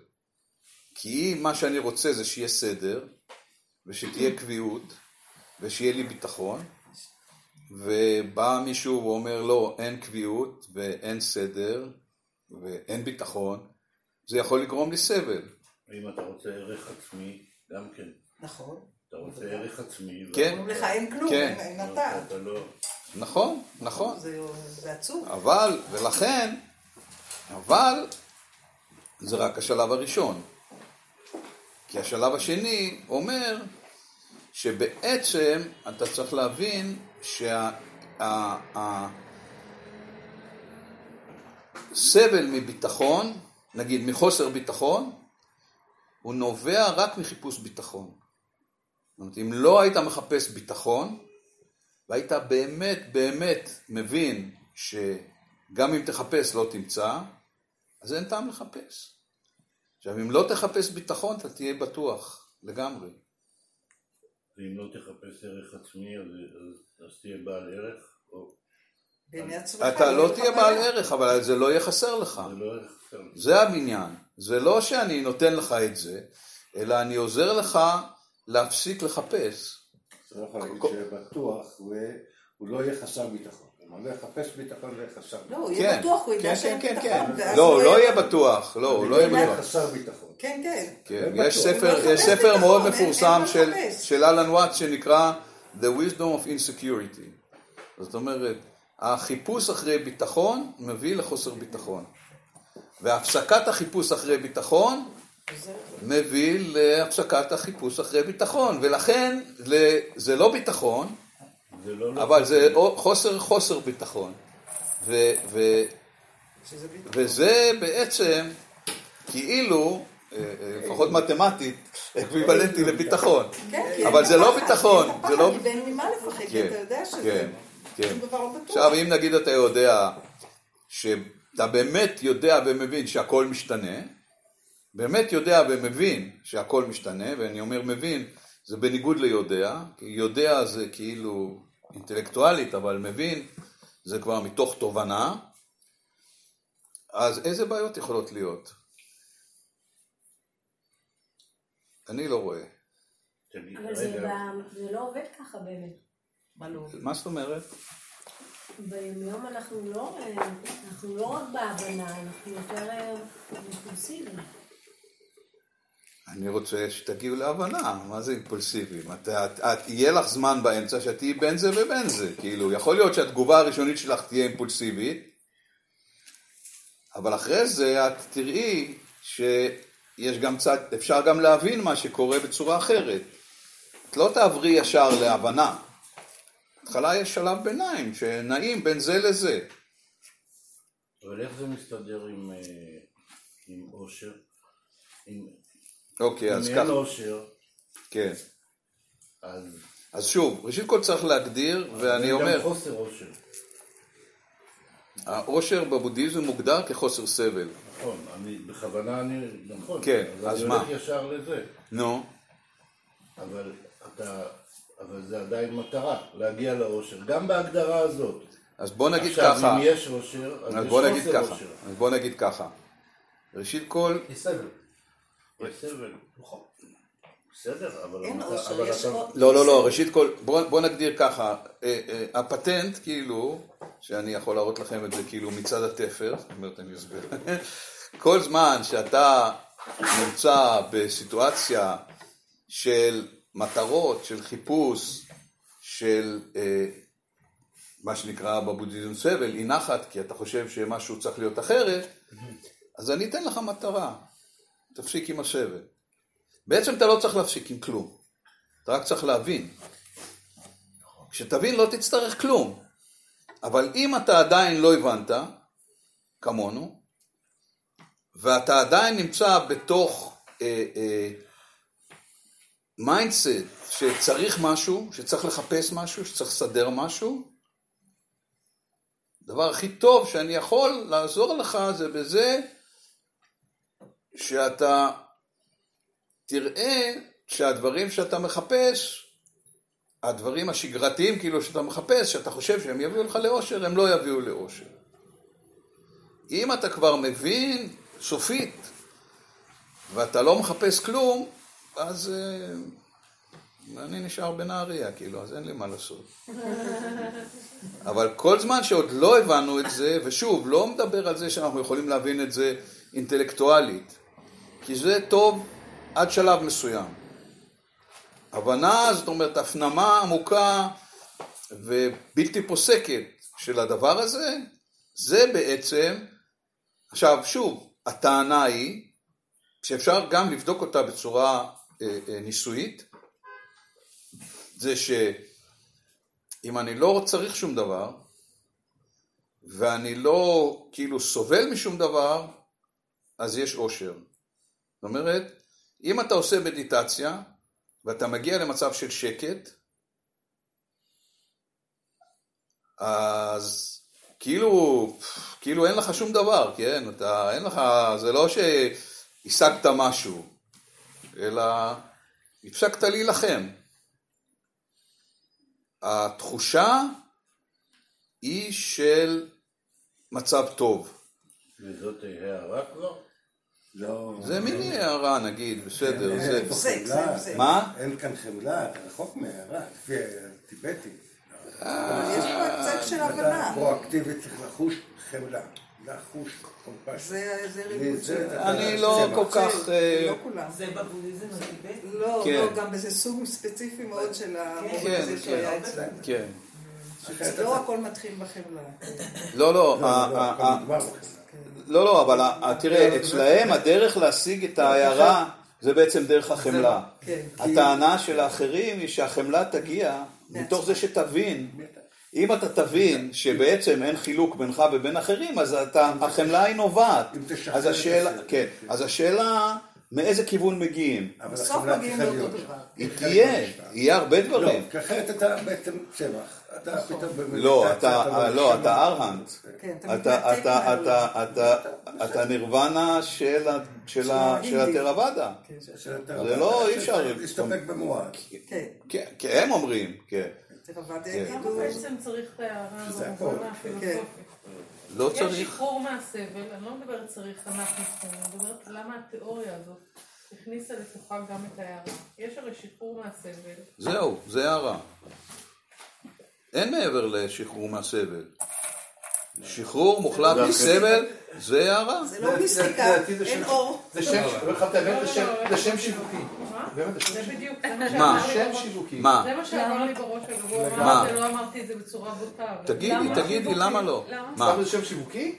כי מה שאני רוצה זה שיהיה סדר, ושתהיה קביעות, ושיהיה לי ביטחון, ובא מישהו ואומר לא, אין קביעות ואין סדר ואין ביטחון, זה יכול לגרום לי סבל. אם אתה רוצה ערך עצמי, גם כן. נכון. אתה רוצה ערך עצמי. כן. אומרים לך אין כלום, כן. אין אתה. אתה לא... נכון, נכון. זה זה עצוב. אבל, ולכן, אבל, זה רק השלב הראשון. כי השלב השני אומר שבעצם אתה צריך להבין שהסבל מביטחון, נגיד מחוסר ביטחון, הוא נובע רק מחיפוש ביטחון. זאת אומרת, אם לא היית מחפש ביטחון, והיית באמת באמת מבין שגם אם תחפש לא תמצא, אז אין טעם לחפש. עכשיו, אם לא תחפש ביטחון, אתה תהיה בטוח לגמרי. ואם לא תחפש ערך עצמי, אז, אז, אז תהיה בעל ערך, או. אתה לא תהיה בעל. ערך, אבל זה לא יהיה חסר לך. זה לא אחר. זה הבניין. זה לא שאני נותן לך את זה, אלא אני עוזר לך להפסיק לחפש. אתה לא יכול להגיד כל- שיהיה בטוח והוא לא יהיה חסר ביטחון. לא יחפש ביטחון לא. הוא יהיה כן, בטוח, הוא כן, ידע כן, שאין כן, ביטחון. כן. לא, הוא לא יהיה בטוח. לא, הוא לא יהיה יהיה בטוח. חסר ביטחון. כן, כן. כן, בטוח. יש הוא ספר, לא יש ספר מאוד מפורסם של, אלן וואט שנקרא The Wisdom of Insecurity. זאת אומרת, החיפוש אחרי ביטחון מביא לחוסר ביטחון. והפסקת החיפוש אחרי ביטחון מביא להפסקת החיפוש אחרי ביטחון. ולכן זה לא ביטחון, זה לא... לא אבל זה או- חוסר חוסר ביטחון. ו- ו- שזה ביטחון. וזה בעצם כאילו, אה, אה, לפחות מתמטית, (laughs) אקוויוולנטי לביטחון. כן, אבל זה לא ביטחון, זה לא- פחד, אין ממה לפחד, כי כן, אתה יודע שזה... כן, כן. לא. עכשיו, אם נגיד אתה יודע שאתה באמת יודע ומבין שהכל משתנה, באמת יודע ומבין שהכל משתנה, ואני אומר מבין, זה בניגוד ליודע, כי יודע זה כאילו אינטלקטואלית, אבל מבין זה כבר מתוך תובנה, אז איזה בעיות יכולות להיות? אני לא רואה. אבל זה, זה לא עובד ככה באמת. מה לא? מה זאת אומרת? ביומיום אנחנו לא, אנחנו לא רק בהבנה, אנחנו יותר אה, אימפולסיביים. אני רוצה שתגיעו להבנה, מה זה אימפולסיביים? אתה, את, את, יהיה לך זמן באמצע שאת תהיי בין זה ובין זה. כאילו, יכול להיות שהתגובה הראשונית שלך תהיה אימפולסיבית, אבל אחרי זה את תראי שיש גם צד, אפשר גם להבין מה שקורה בצורה אחרת. את לא תעברי ישר להבנה. בהתחלה יש שלב ביניים, שנעים בין זה לזה. אבל איך זה מסתדר עם, אה, עם אושר? אם, אוקיי, אז אם אין ככה, אושר, כן. אז... אז שוב, ראשית כל צריך להגדיר, ואני אומר, גם חוסר אושר. העושר בבודהיזם מוגדר כחוסר סבל. נכון, אני, בכוונה אני... נכון. כן, אז אני מה? הולך ישר לזה. נו, אבל אתה... אבל זה עדיין מטרה, להגיע לאושר. גם בהגדרה הזאת. אז בוא נגיד עכשיו, ככה, אם יש אושר, אז אז יש חוסר ככה, אושר. אז בוא נגיד ככה. ראשית כל, סבל. יש סבל. נכון. בסדר, אבל... אין אבל יש עוד- לא, לא, לא, ראשית כל, בוא, בוא נגדיר ככה, אה, אה, הפטנט כאילו, שאני יכול להראות לכם את זה כאילו מצד התפר, זאת אומרת אני אסביר, (laughs) כל זמן שאתה נמצא בסיטואציה של מטרות, של חיפוש, של אה, מה שנקרא בבודהיזם סבל, אי נחת, כי אתה חושב שמשהו צריך להיות אחרת, אז אני אתן לך מטרה, תפסיק עם הסבל. בעצם אתה לא צריך להפסיק עם כלום, אתה רק צריך להבין. כשתבין לא תצטרך כלום, אבל אם אתה עדיין לא הבנת, כמונו, ואתה עדיין נמצא בתוך אה, אה, mindset שצריך משהו, שצריך לחפש משהו, שצריך לסדר משהו, הדבר הכי טוב שאני יכול לעזור לך זה בזה שאתה תראה שהדברים שאתה מחפש, הדברים השגרתיים כאילו שאתה מחפש, שאתה חושב שהם יביאו לך לאושר, הם לא יביאו לאושר. אם אתה כבר מבין סופית ואתה לא מחפש כלום, אז אה, אני נשאר בנהריה, כאילו, אז אין לי מה לעשות. (laughs) אבל כל זמן שעוד לא הבנו את זה, ושוב, לא מדבר על זה שאנחנו יכולים להבין את זה אינטלקטואלית, כי זה טוב עד שלב מסוים. הבנה, זאת אומרת, הפנמה עמוקה ובלתי פוסקת של הדבר הזה, זה בעצם, עכשיו שוב, הטענה היא, שאפשר גם לבדוק אותה בצורה אה, אה, ניסויית, זה שאם אני לא צריך שום דבר, ואני לא כאילו סובל משום דבר, אז יש אושר. זאת אומרת, אם אתה עושה מדיטציה, ואתה מגיע למצב של שקט, אז כאילו, כאילו אין לך שום דבר, כן? אתה, אין לך, זה לא שהשגת משהו, אלא הפסקת להילחם. התחושה היא של מצב טוב. וזאת הערה כבר? לא... זה מיני הערה נגיד, בסדר, אין זה... פה זה, חמלה. זה, זה. מה? אין כאן חמלה, אתה רחוק מהערה, לפי הטיבטים. אבל יש פה קצת של הבנה. פרואקטיבית צריך לחוש חמלה, לחוש. אתה- אני לא. כל כך... אה, לא כולם. זה בבודהיזם הטיבטי? לא, כן. לא, גם בזה סוג ספציפי מאוד של המורה הזה כן, שהיה כן. אצלנו. כן. לא הכל מתחיל בחמלה. לא, לא, לא, לא. לא, לא, אבל תראה, אצלהם הדרך להשיג את ההערה זה בעצם דרך החמלה. כן. הטענה של האחרים היא שהחמלה תגיע מתוך זה שתבין. אם אתה תבין שבעצם אין חילוק בינך ובין אחרים, אז אתה, החמלה היא נובעת. אז השאלה, כן, כן. אז השאלה, מאיזה כיוון מגיעים? אבל בסוף החמלה מגיעים לאותו. דבר. היא תהיה. יהיה הרבה לא, דברים. כי אחרת אתה בעצם צמח. אתה פתאום במדיטציה. לא, אתה, לא, נשמה. אתה ארהנט. כן, אתה נירוונה של ה- של ה- של התרוואדה. כן, זה לא, אי אפשר- להסתפק במועט. כן, כן, הם אומרים, כן. כן. למה יגידו... בעצם צריך את ההערה שזה במובן הכל. לא יש צריך. שחרור מהסבל, אני לא מדברת צריך אנחנו צריכים, אני מדברת למה התיאוריה הזאת הכניסה לתוכה גם את ההערה. יש הרי שחרור מהסבל, זהו, זה הערה. אין מעבר לשחרור מהסבל. שחרור מוחלט מסבל, זה הערה. זה לא זה- מיסטיקה, אין שם- אור. זה שם, לא, שיווקי. זה. בדיוק, מה שם. שיווקי. זה מה שעבר לי בראש, הוא מה? אמר, לא אמרתי את זה בצורה בוטה. תגידי? תגידי, למה לא? למה? מה? למה זה שם שיווקי?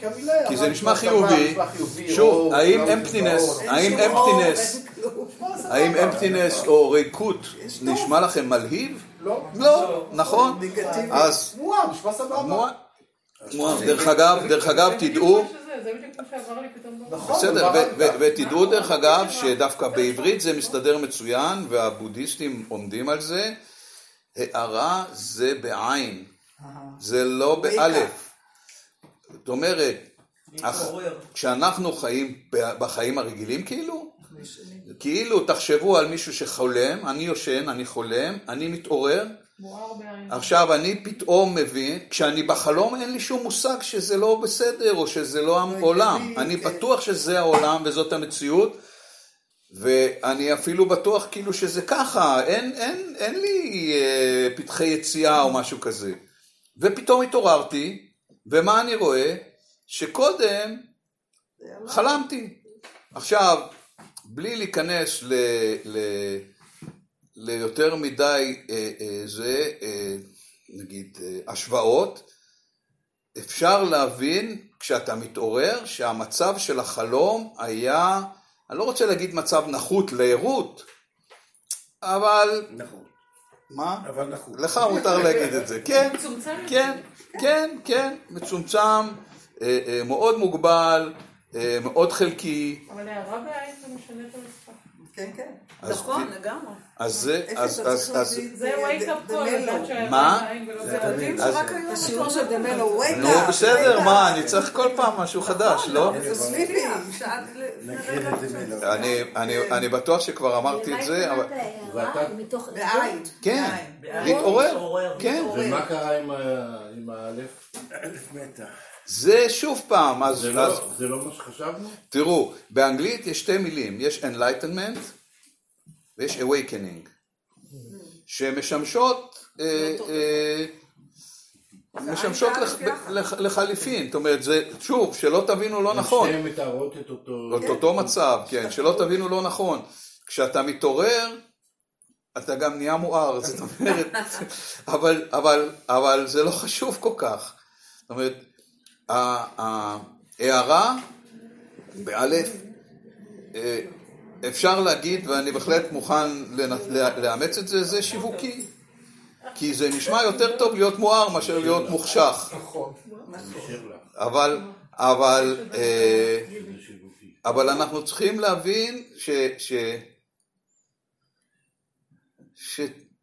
כן. כי זה נשמע חיובי. שוב, האם אמפטינס. אין האם אמפטינס, כלום. האם אמפטינס או ריקות. נשמע לכם מלהיב? לא. לא, נכון. נגטיבי. אז וואו, נשמע סבבה. מוע- דרך אגב, דרך אגב, תדעו, מה שזה, זה בדיוק מה שעבר לי פתאום בראש. נכון. בסדר, ותדעו דרך אגב שדווקא בעברית זה מסתדר מצוין והבודהיסטים עומדים על זה, הערה זה בעין, זה לא באלף. זאת אומרת. כשאנחנו חיים בחיים הרגילים כאילו, כאילו תחשבו על מישהו שחולם, אני יושן, אני חולם, אני מתעורר. עכשיו אני פתאום מבין, כשאני בחלום אין לי שום מושג שזה לא בסדר או שזה לא העולם, אני כן. בטוח שזה העולם וזאת המציאות ואני אפילו בטוח כאילו שזה ככה, אין, אין, אין לי אה, פתחי יציאה או משהו כזה. ופתאום התעוררתי, ומה אני רואה? שקודם חלמתי. עכשיו, בלי להיכנס ל, ל, ליותר מדי אה, אה, זה, אה, נגיד, אה, השוואות, אפשר להבין כשאתה מתעורר שהמצב של החלום היה, אני לא רוצה להגיד מצב נחות לערות, אבל נכון. מה? אבל נכון. לך מותר להגיד את זה, (laughs) כן, מצומצם. כן, כן, כן, מצומצם, אה, אה, מאוד מוגבל, מאוד חלקי, אבל הערה בעין זה משנה את המשחק. כן, כן. נכון, לגמרי. אז זה, אז, אז, אז, זה wake up call, מה? זה בעין. תמיד. אז- השיעור של דמלו, wake נו up, בסדר, wake מה. אני צריך כל פעם משהו חדש, לא? נקרין רגע את זה עכשיו. מלא. אני, אני, אני בטוח שכבר אמרתי את זה, אבל... ואתה- מתוך בעין. כן. להתעורר, כן. ומה קרה עם האלף? אלף מתה. זה שוב פעם, אז, זה אז לא- זה לא מה שחשבנו? תראו, באנגלית יש שתי מילים, יש enlightenment ויש awakening, שמשמשות, אה, אה, משמשות לח-. לח- לחליפין, זאת אומרת, זה, שוב, שלא תבינו לא נכון, שתיהן מתארות את אותו... את אותו מצב, כן, שלא תבינו לא נכון, כשאתה מתעורר, אתה גם נהיה מואר, זאת אומרת, (laughs) אבל, אבל, אבל זה לא חשוב כל כך, זאת אומרת, ההערה, באלף, אפשר להגיד, ואני בהחלט מוכן לאמץ את זה, זה שיווקי. כי זה נשמע יותר טוב להיות מואר מאשר להיות מוחשך. נכון. אה. אבל אנחנו צריכים להבין ש...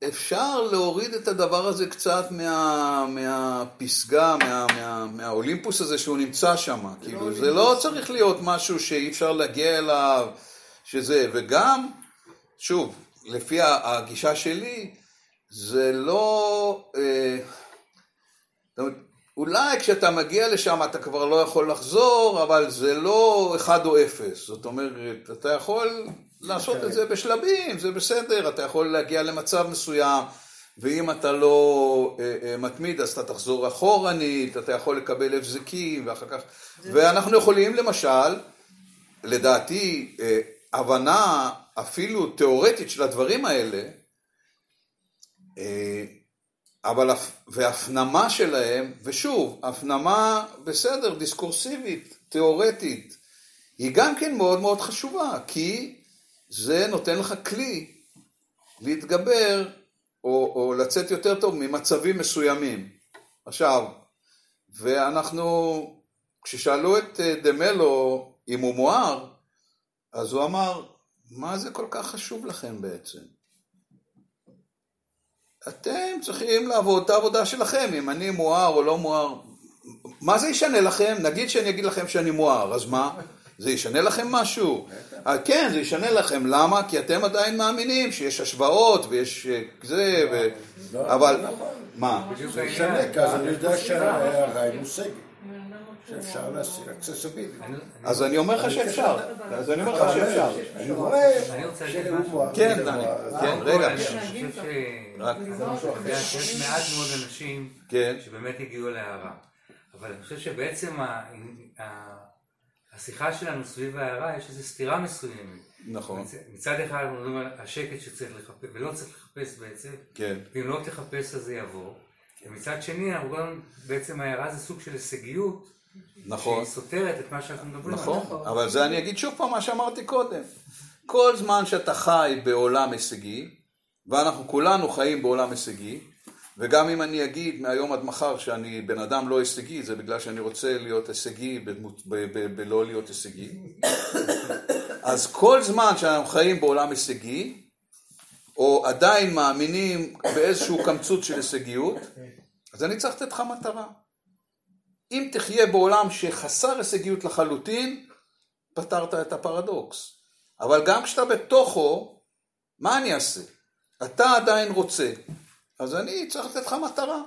ש... שאפשר להוריד את הדבר הזה קצת מה, מהפסגה, מה, מה, מהאולימפוס הזה שהוא נמצא שם. כאילו, זה לא צריך להיות משהו שאי אפשר להגיע אליו, שזה, וגם, שוב, לפי הגישה שלי, זה לא... אה, זאת אומרת, אולי כשאתה מגיע לשם אתה כבר לא יכול לחזור, אבל זה לא אחד או אפס. זאת אומרת, אתה יכול לעשות את זה בשלבים, זה בסדר, אתה יכול להגיע למצב מסוים, ואם אתה לא אה, אה, מתמיד אז אתה תחזור אחורנית, אתה יכול לקבל הבזקים ואחר כך... ואנחנו יכולים למשל, לדעתי, אה, הבנה אפילו תיאורטית של הדברים האלה, אה, אבל, והפנמה שלהם, ושוב, הפנמה בסדר, דיסקורסיבית, תיאורטית, היא גם כן מאוד מאוד חשובה, כי זה נותן לך כלי להתגבר או, או לצאת יותר טוב ממצבים מסוימים. עכשיו, ואנחנו, כששאלו את אה, דמלו אם הוא מואר, אז הוא אמר, מה זה כל כך חשוב לכם בעצם? אתם צריכים לעבוד את העבודה שלכם, אם אני מואר או לא מואר. מה זה ישנה לכם? נגיד שאני אגיד לכם שאני מואר, אז מה? זה ישנה לכם משהו? אה, כן, זה ישנה לכם. למה? כי אתם עדיין מאמינים שיש השוואות ויש אה, זה, ו... אבל... מה? זה ישנה, כי אז אני יודע שהרעי מושג. שאפשר אקססיבילית. אז אני אומר לך שאפשר. אז אני אומר לך שאפשר. אני רואה אני רוצה להגיד שהוא משהו. מואר. כן. כן, רגע. אני חושב ש... רק- יש מעט מאוד אנשים כן. שבאמת הגיעו להערה. אבל אני חושב שבעצם ה- ה- השיחה שלנו סביב ההערה, יש איזו סתירה מסוימת. נכון. מצ- מצד אחד אנחנו מדברים על השקט שצריך לחפש, ולא צריך לחפש בעצם, כן. ואם לא תחפש אז זה יבוא. ומצד שני, אנחנו גם, בעצם ההערה זה סוג של הישגיות, נכון. שהיא סותרת את מה שאנחנו מדברים עליו. נכון, אבל זה אני אגיד שוב פעם מה שאמרתי קודם. כל זמן שאתה חי בעולם הישגי, ואנחנו כולנו חיים בעולם הישגי, וגם אם אני אגיד מהיום עד מחר שאני בן אדם לא הישגי, זה בגלל שאני רוצה להיות הישגי בדמות- ב- ב- בלא להיות הישגי. (coughs) אז כל זמן שאנחנו חיים בעולם הישגי, או עדיין מאמינים באיזשהו קמצוץ של הישגיות, אז אני צריך לתת לך מטרה. אם תחיה בעולם שחסר הישגיות לחלוטין, פתרת את הפרדוקס. אבל גם כשאתה בתוכו, מה אני אעשה? אתה עדיין רוצה, אז אני צריך לתת לך מטרה.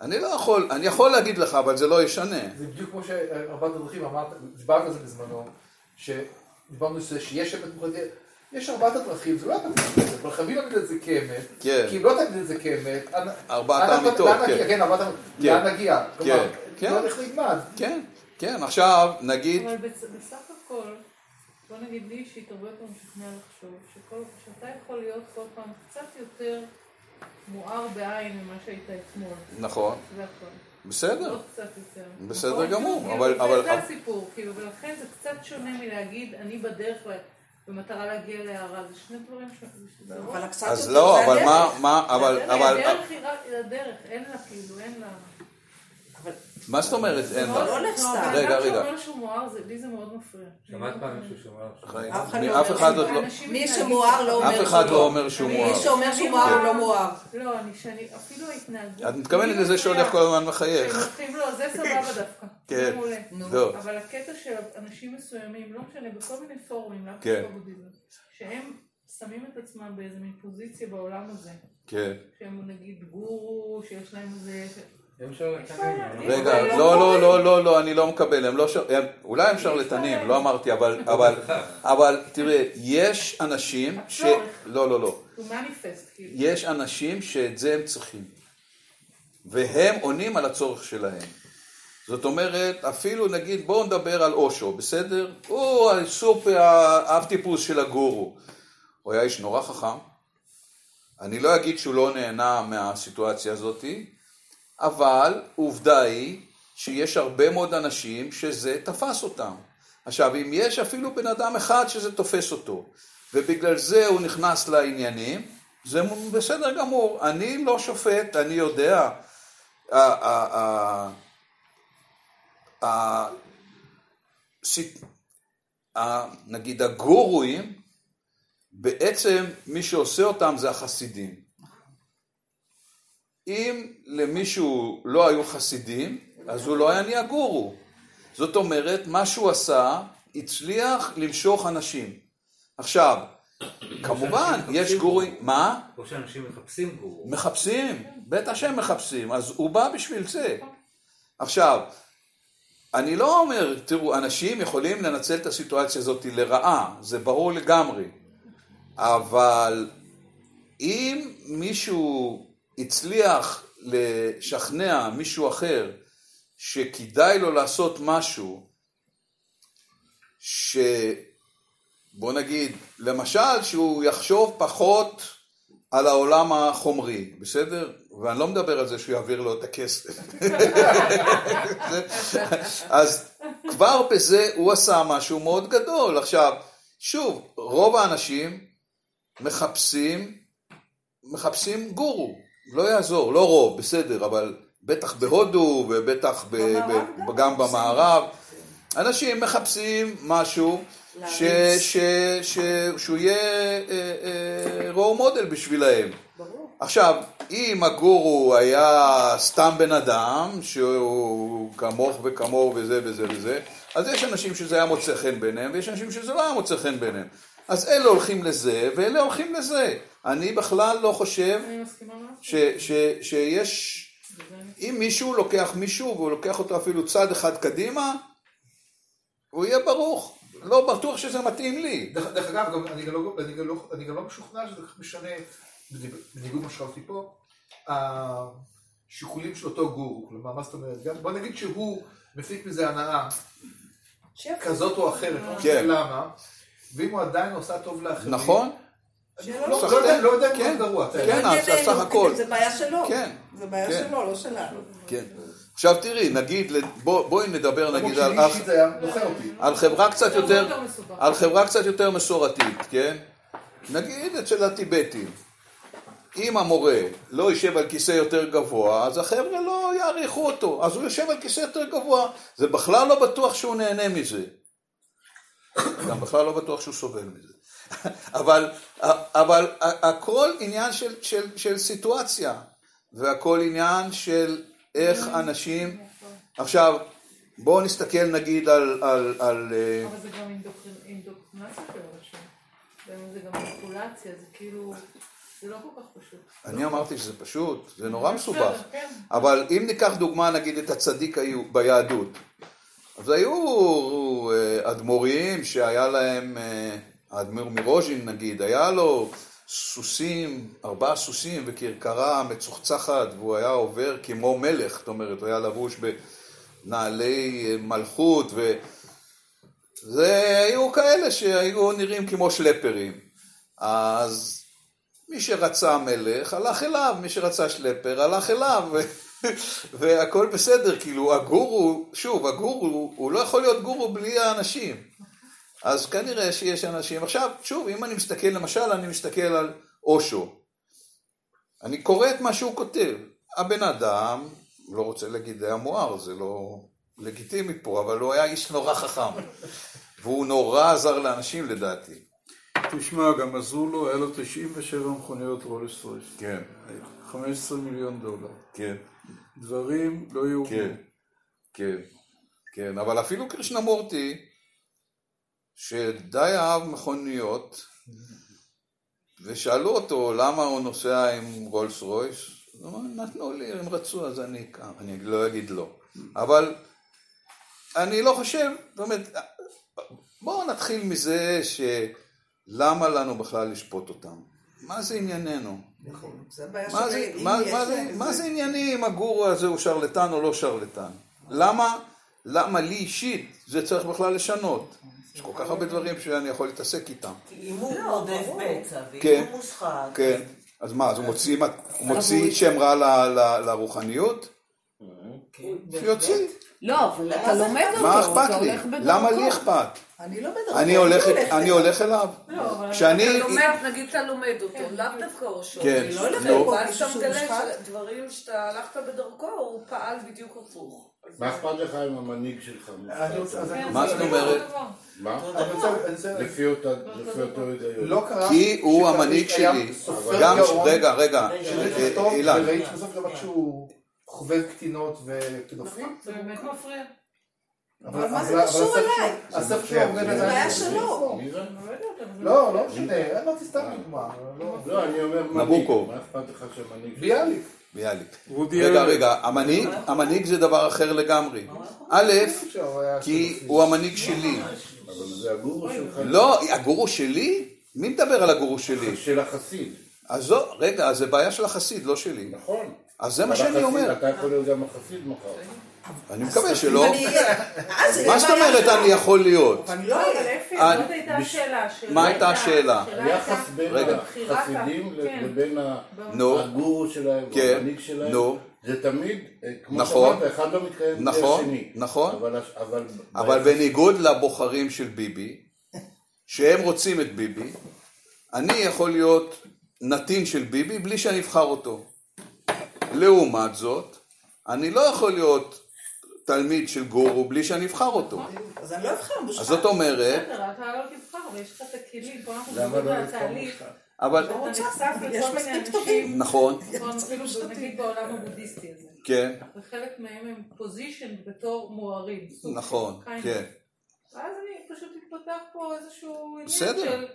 אני לא יכול, אני יכול להגיד לך, אבל זה לא ישנה. זה בדיוק כמו שארבעת הדרכים אמרת, דיברת על זה בזמנו, שדיברנו על זה שיש אמת מוחלטת, יש ארבעת הדרכים, זה לא אמת מוחלטת, אבל חייבים להגיד את זה כאמת, כן. כי אם לא תגיד את זה כאמת, ארבעת האמיתות, כן. כן, ארבעת האמיתות, כן. לאן נגיע? כלומר, כן. לא איך נלמד. כן, כן, עכשיו נגיד, אבל בסך הכל, בוא נגיד לי אישית הרבה יותר משכנע לחשוב שכל- שאתה יכול להיות כל פעם קצת יותר מואר בעין ממה שהיית אתמול. נכון, זה הכל. בסדר, עוד קצת יותר. בסדר נכון? גמור, כאילו, אבל- זה- אבל- זה הסיפור, כאילו, ולכן זה קצת שונה מלהגיד, אני בדרך ל- במטרה להגיע להערה, זה שני דברים ש... זה לא- אבל הקצת אז לא, זה אבל. מה, מה, אבל, הדרך- אבל, הדרך היא רק הדרך, אין לה כאילו, אין לה... מה זאת אומרת אין לה? לא הולך סתם. רגע, אדם רגע. שאומר שהוא מואר, זה- לי זה מאוד מפריע. שמעת פעם מישהו עכשיו? אף אחד לא עוד לא, אנשים מי שמואר לא. אומר אף אחד לא אומר שהוא מי מואר. שאומר שהוא מואר הוא לא מואר. לא, אני שאני, אפילו ההתנהגות... את מתכוונת לזה שהולך. כל הזמן מחייך. לא, זה סבבה דווקא. כן. זה מעולה. לא. אבל הקטע של אנשים מסוימים, לא משנה, בכל מיני פורומים, כן. דווקא שהם שמים את עצמם באיזה מין פוזיציה בעולם הזה, כן. שהם נגיד גורו, שיש להם איזה... לא רגע, לא, לא, לא, לא, לא, אני לא מקבל, הם לא שר... הם- אולי הם שרלטנים, לא אמרתי, אבל, אבל, אבל תראה, יש אנשים ש... לא, לא, לא. כאילו. יש אנשים שאת זה הם צריכים. והם עונים על הצורך שלהם. זאת אומרת, אפילו נגיד, בואו נדבר על אושו, בסדר? הוא הסופר האב טיפוס של הגורו. הוא היה איש נורא חכם. אני לא אגיד שהוא לא נהנה מהסיטואציה הזאתי, אבל עובדה היא שיש הרבה מאוד אנשים שזה תפס אותם. עכשיו, אם יש אפילו בן אדם אחד שזה תופס אותו, ובגלל זה הוא נכנס לעניינים, זה בסדר גמור. אני לא שופט, אני יודע. נגיד הגורואים, בעצם מי שעושה אותם זה החסידים. אם למישהו לא היו חסידים, אז הוא לא היה נהיה גורו. זאת אומרת, מה שהוא עשה, הצליח למשוך אנשים. עכשיו, כמובן, יש גורואים, מה? או שאנשים מחפשים גורו. מחפשים, בטח שהם מחפשים, אז הוא בא בשביל זה. עכשיו, אני לא אומר, תראו, אנשים יכולים לנצל את הסיטואציה הזאת לרעה, זה ברור לגמרי, אבל אם מישהו הצליח לשכנע מישהו אחר שכדאי לו לעשות משהו, ש... בוא נגיד, למשל שהוא יחשוב פחות על העולם החומרי, בסדר? ואני לא מדבר על זה שהוא יעביר לו את הכסף. (laughs) אז כבר בזה הוא עשה משהו מאוד גדול. עכשיו, שוב, רוב האנשים מחפשים, מחפשים גורו, לא יעזור, לא רוב, בסדר, אבל בטח בהודו ובטח ב, ב, גם במערב, אנשים מחפשים משהו ש, ש, ש, שהוא יהיה רואו מודל בשבילהם. עכשיו, אם הגורו היה סתם בן אדם, שהוא כמוך וכמוהו וזה וזה וזה, אז יש אנשים שזה היה מוצא חן בעיניהם, ויש אנשים שזה לא היה מוצא חן בעיניהם. אז אלה הולכים לזה, ואלה הולכים לזה. אני בכלל לא חושב מאוד. ש, ש, שיש... אם מישהו לוקח מישהו, והוא לוקח אותו אפילו צעד אחד קדימה, הוא יהיה ברוך. לא בטוח שזה מתאים לי. דרך דרך אגב, גם, אני, גם לא, אני, גם לא, אני גם לא משוכנע שזה משנה, בניגוד למה שאמרתי פה, השיקולים של אותו גורו, כלומר, מה זאת אומרת, גם, בוא נגיד שהוא מפיק מזה הנאה כזאת או אחרת, לא משנה כן. למה, ואם הוא עדיין עושה טוב לאחרים, נכון? לא לא יודע- לא יודע אם כן. הוא גרוע, כן, יודע. אז זה סך הכל. זה בעיה שלו. כן. זה בעיה כן. שלו, לא שלנו. כן. עכשיו תראי, נגיד, בוא- בואי נדבר נגיד על... זה חברה קצת זה יותר. על חברה קצת יותר מסורתית, כן? נגיד אצל הטיבטים, אם המורה לא יושב על כיסא יותר גבוה, אז החבר'ה לא יעריכו אותו, אז הוא יושב על כיסא יותר גבוה, זה בכלל לא בטוח שהוא נהנה מזה. גם בכלל לא בטוח שהוא סובל מזה. אבל, אבל הכל עניין של, של, של סיטואציה, והכל עניין של איך אנשים... עכשיו, בואו נסתכל נגיד על... על, על אה, אבל זה גם אינדוקטרינ- אינדוקטרינציה. זה גם מניפולציה, זה כאילו, זה לא כל כך פשוט. אני אמרתי שזה פשוט, זה נורא מסובך. כן. אבל אם ניקח דוגמה נגיד את הצדיק היו- ביהדות, אז היו אה, אדמו"רים שהיה להם, אה, האדמו"ר מרוז'ין נגיד, היה לו סוסים, ארבעה סוסים וכרכרה מצוחצחת והוא היה עובר כמו מלך, זאת אומרת, הוא היה לבוש בנעלי אה, מלכות וזה היו כאלה שהיו נראים כמו שלפרים. אז מי שרצה מלך הלך אליו, מי שרצה שלפר הלך אליו. (laughs) והכל בסדר, כאילו הגורו, שוב, הגורו, הוא לא יכול להיות גורו בלי האנשים. אז כנראה שיש אנשים. עכשיו, שוב, אם אני מסתכל, למשל, אני מסתכל על אושו. אני קורא את מה שהוא כותב. הבן אדם, לא רוצה להגיד היה מואר, זה לא לגיטימי פה, אבל הוא היה איש נורא חכם. והוא נורא עזר לאנשים לדעתי. תשמע, גם עזרו לו, היה לו 97 מכוניות רולס רויס. כן, 15 מיליון דולר. כן. דברים לא יאומנו. כן, כן, כן, אבל אפילו קרישנמורטי, שדי אהב מכוניות, ושאלו אותו למה הוא נוסע עם רולס רויס, הוא אמר, נתנו לי, הם רצו, אז אני אקח, אני לא אגיד לא. אבל אני לא חושב, זאת אומרת, בואו נתחיל מזה שלמה לנו בכלל לשפוט אותם? מה זה ענייננו? זה הבעיה מה זה. אם מה, זה, ענייני אם הגורו הזה הוא שרלטן או לא שרלטן? למה, למה לי אישית זה צריך בכלל לשנות? יש כל כך הרבה דברים שאני יכול להתעסק איתם. אם הוא רודף בצע, ואם כן. הוא מושחת, כן, אז מה, אז הוא מוציא, שם רע ל- ל- לרוחניות? שיוציא. לא, אבל אתה לומד אותו, מה אתה אכפת לי? הולך בדרכו. למה לי אכפת? אני לא בדרכו. אני הולך- אני הולך אליו. לא, אבל כשאני- אתה לומד, נגיד אתה לומד אותו, לאו דווקא אושו. כן, אני לא ואז אתה מגלה? שדברים שאתה הלכת בדרכו, הוא פעל בדיוק הפוך. מה אכפת לך אם המנהיג שלך אני מה זאת אומרת? מה? לפי אותו היגיון. לא קרה כי הוא המנהיג שלי. גם, ש- רגע, רגע, אה, אילן. וראית בסוף גם כשהוא חובב קטינות ופדופיל. זה באמת מפריע. אבל מה זה קשור אליי? הספר שלו אומר זה בעיה שלו. מי זה? לא, לא משנה, אמרתי סתם דוגמה. לא- לא, אני אומר מנהיג. נבוקו. מה אכפת לך שהמנהיג... ביאליק. ביאליק. רגע. רגע, המנהיג, המנהיג זה דבר אחר לגמרי. א', כי הוא המנהיג שלי. אבל זה הגורו שלך. לא, הגורו שלי? מי מדבר על הגורו שלי? של החסיד. אז זו, רגע, אז זה בעיה של החסיד, לא שלי. נכון. אז זה מה שאני אומר. אתה יכול להיות גם החסיד מחר. אני מקווה שלא. מה זאת אומרת שלו. אני יכול להיות? אני לא אבל. אפי, זאת הייתה השאלה. מה הייתה השאלה? היחס בין החסידים כן. לבין ה- נו. הגורו שלהם, כן, המנהיג שלהם. זה תמיד, אה, כמו נכון. שאמרת, אחד לא מתקיים נכון. נכון. אבל אבל... אבל בניגוד לבוחרים של ביבי, שהם רוצים את ביבי, אני יכול להיות נתין של ביבי בלי שאני אבחר אותו. לעומת זאת, אני לא יכול להיות תלמיד של גורו בלי שאני אבחר אותו. אז אני לא אבחר אז מושחת. זאת אומרת, בסדר, אתה לא תבחר, אבל יש לך את הכלים, פה אנחנו מדברים לא על התהליך. אבל, יש מספיק טובים. נכון, אפילו (laughs) נגיד בעולם הבודהיסטי הזה. כן, וחלק מהם הם פוזיישן בתור מוארים. נכון. כן. ואז אני פשוט מתפתח פה איזשהו עניין בסדר.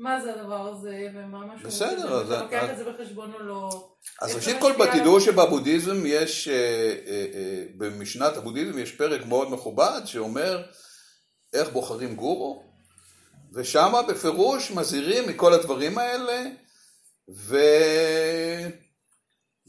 מה זה הדבר הזה, ומה משהו. בסדר, אז- אתה לוקח את זה בחשבון או לא. אז ראשית כל תדעו שבבודהיזם יש, אה, אה, אה, במשנת הבודהיזם יש פרק מאוד מכובד שאומר איך בוחרים גורו, ושם בפירוש מזהירים מכל הדברים האלה, ו...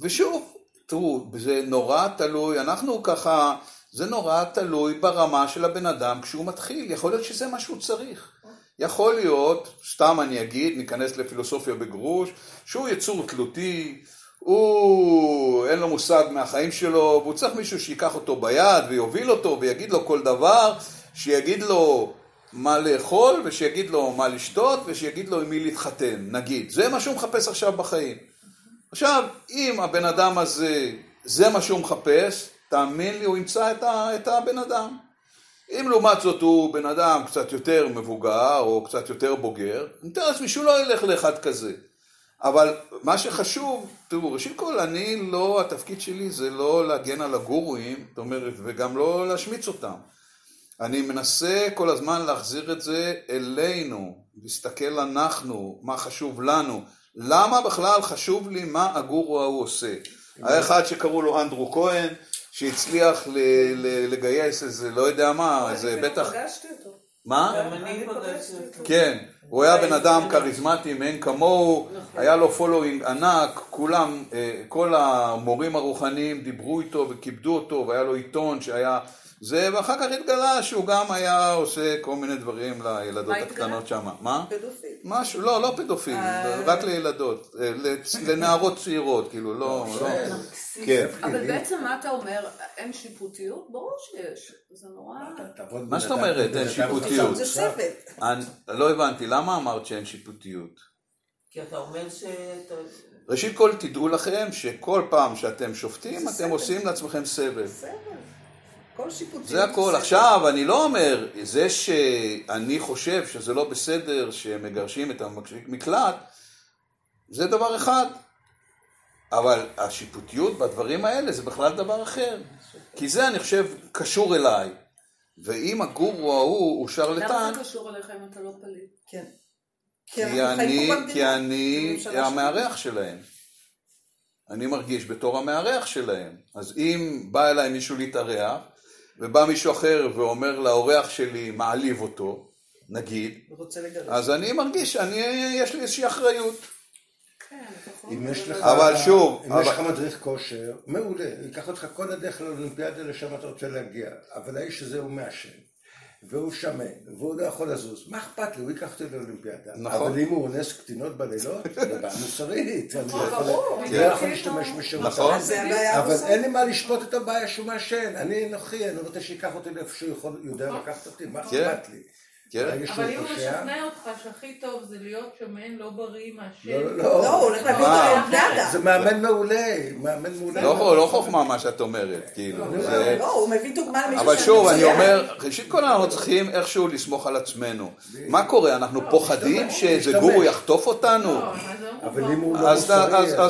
ושוב, תראו, זה נורא תלוי, אנחנו ככה, זה נורא תלוי ברמה של הבן אדם כשהוא מתחיל, יכול להיות שזה מה שהוא צריך. יכול להיות, סתם אני אגיד, ניכנס לפילוסופיה בגרוש, שהוא יצור תלותי, הוא, אין לו מושג מהחיים שלו, והוא צריך מישהו שייקח אותו ביד ויוביל אותו ויגיד לו כל דבר, שיגיד לו מה לאכול ושיגיד לו מה לשתות ושיגיד לו עם מי להתחתן, נגיד. זה מה שהוא מחפש עכשיו בחיים. עכשיו, אם הבן אדם הזה, זה מה שהוא מחפש, תאמין לי, הוא ימצא את, הבן אדם. אם לעומת זאת הוא בן אדם קצת יותר מבוגר או קצת יותר בוגר, אני מתאר לעצמי שהוא לא ילך לאחד כזה. אבל מה שחשוב, תראו, ראשית כל, אני לא, התפקיד שלי זה לא להגן על הגורואים, זאת אומרת, וגם לא להשמיץ אותם. אני מנסה כל הזמן להחזיר את זה אלינו, להסתכל אנחנו, מה חשוב לנו. למה בכלל חשוב לי מה הגורו ההוא עושה? היה אחד שקראו לו אנדרו כהן, שהצליח ל- ל- לגייס איזה, לא יודע מה, איזה בטח... פגשתי אותו. מה? גם אני פגשתי אותו. כן, הוא היה בן אדם כריזמטי מאין כמוהו, היה לו following ענק, כולם, אה, כל המורים הרוחניים דיברו איתו וכיבדו אותו, והיה לו עיתון שהיה זה, ואחר כך התגלה שהוא גם היה עושה כל מיני דברים לילדות? הקטנות שם. מה? פדופיל. משהו, לא, לא פדופיל, אה. רק לילדות, אה, לנערות צעירות, כאילו, לא, לא, כן. אבל בעצם מה אתה אומר? אין שיפוטיות? ברור שיש. זה נורא... מה זאת אומרת אין שיפוטיות? זה. אני- לא הבנתי, למה אמרת שאין שיפוטיות? כי אתה אומר שאתה... ראשית כל תדעו לכם שכל פעם שאתם שופטים אתם עושים לעצמכם סבל. כל. זה הכל. עכשיו, אני לא אומר, זה שאני חושב שזה לא בסדר שמגרשים את המבקשי מקלט, זה דבר אחד. אבל השיפוטיות בדברים האלה זה בכלל דבר אחר. כי זה, אני חושב, קשור אליי. ואם הגורו ההוא הוא שרלטן, למה זה קשור אליך אם אתה לא פליט? כן. כי אני. כי אני המארח שלהם. אני מרגיש בתור המארח שלהם. אז אם בא אליי מישהו להתארח, ובא מישהו אחר ואומר לאורח שלי, מעליב אותו, נגיד. אז אני מרגיש שאני, יש לי איזושהי אחריות. אם יש לך, אבל שוב, אם יש לך מדריך כושר, מעולה, ייקח אותך כל הדרך לאולימפיאדה לשם אתה רוצה להגיע, אבל האיש הזה הוא מעשן. והוא שמן, והוא לא יכול לזוז, מה אכפת לי? הוא ייקח אותי לאולימפיאדה. נכון. אבל אם הוא אונס קטינות בלילות, זה בעיה מוסרית. אני לא יכול- ברור. אני לא יכול להשתמש בשירות. נכון. אבל. אין לי מה לשפוט את הבעיה שהוא מעשן. אני אנוכי, אני רוצה שייקח אותי לאיפה שהוא יודע לקחת אותי, מה כן. אכפת לי? כן. אבל אם הוא משכנע אותך שהכי טוב זה להיות שמן לא בריא מעשן. לא, לא, לא, הוא הולך להביא אותו אה. לאולימפיאדה. זה מאמן מעולה, מאמן מעולה. לא לא חוכמה מה שאת אומרת, כאילו. לא, הוא מביא דוגמה למישהו אבל שוב, אני. אומר, ראשית כל אנחנו צריכים איכשהו לסמוך על עצמנו. מה קורה, אנחנו פוחדים שאיזה גורו יחטוף אותנו? לא? אבל אם הוא לא אז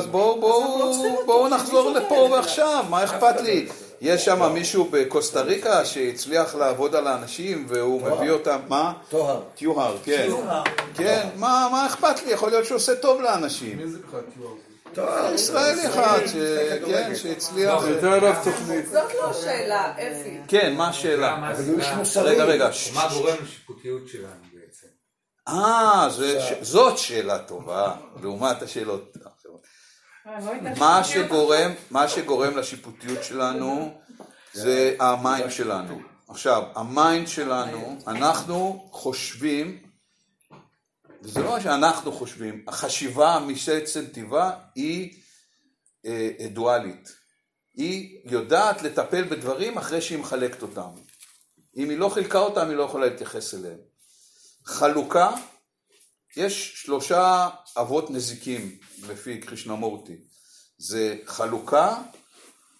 מוסרי, בואו נחזור לפה ועכשיו, מה אכפת לי? יש שם מישהו בקוסטה ריקה שהצליח לעבוד על האנשים והוא מביא אותם, מה? טוהר. טיוהר, כן. כן, מה מה אכפת לי? יכול להיות שהוא עושה טוב לאנשים. מי זה בכלל. ישראלי אחד, כן, שהצליח. עליו תוכנית. זאת לא השאלה, אפי. כן, מה השאלה? רגע, רגע. מה גורם לשיפוטיות שלנו בעצם? אה, זאת שאלה טובה, לעומת השאלות האחרות. אה, לא הייתה מה שיפוטיות. שגורם, מה שגורם לשיפוטיות שלנו זה ה mind שלנו. עכשיו, ה mind שלנו, אנחנו חושבים, וזה לא מה שאנחנו חושבים, החשיבה מעצם טיבה היא אה, אה, דואלית. היא יודעת לטפל בדברים אחרי שהיא מחלקת אותם. אם היא לא חילקה אותם, היא לא יכולה להתייחס אליהם. חלוקה, יש שלושה אבות נזיקים לפי קרישנמורטי. זה חלוקה,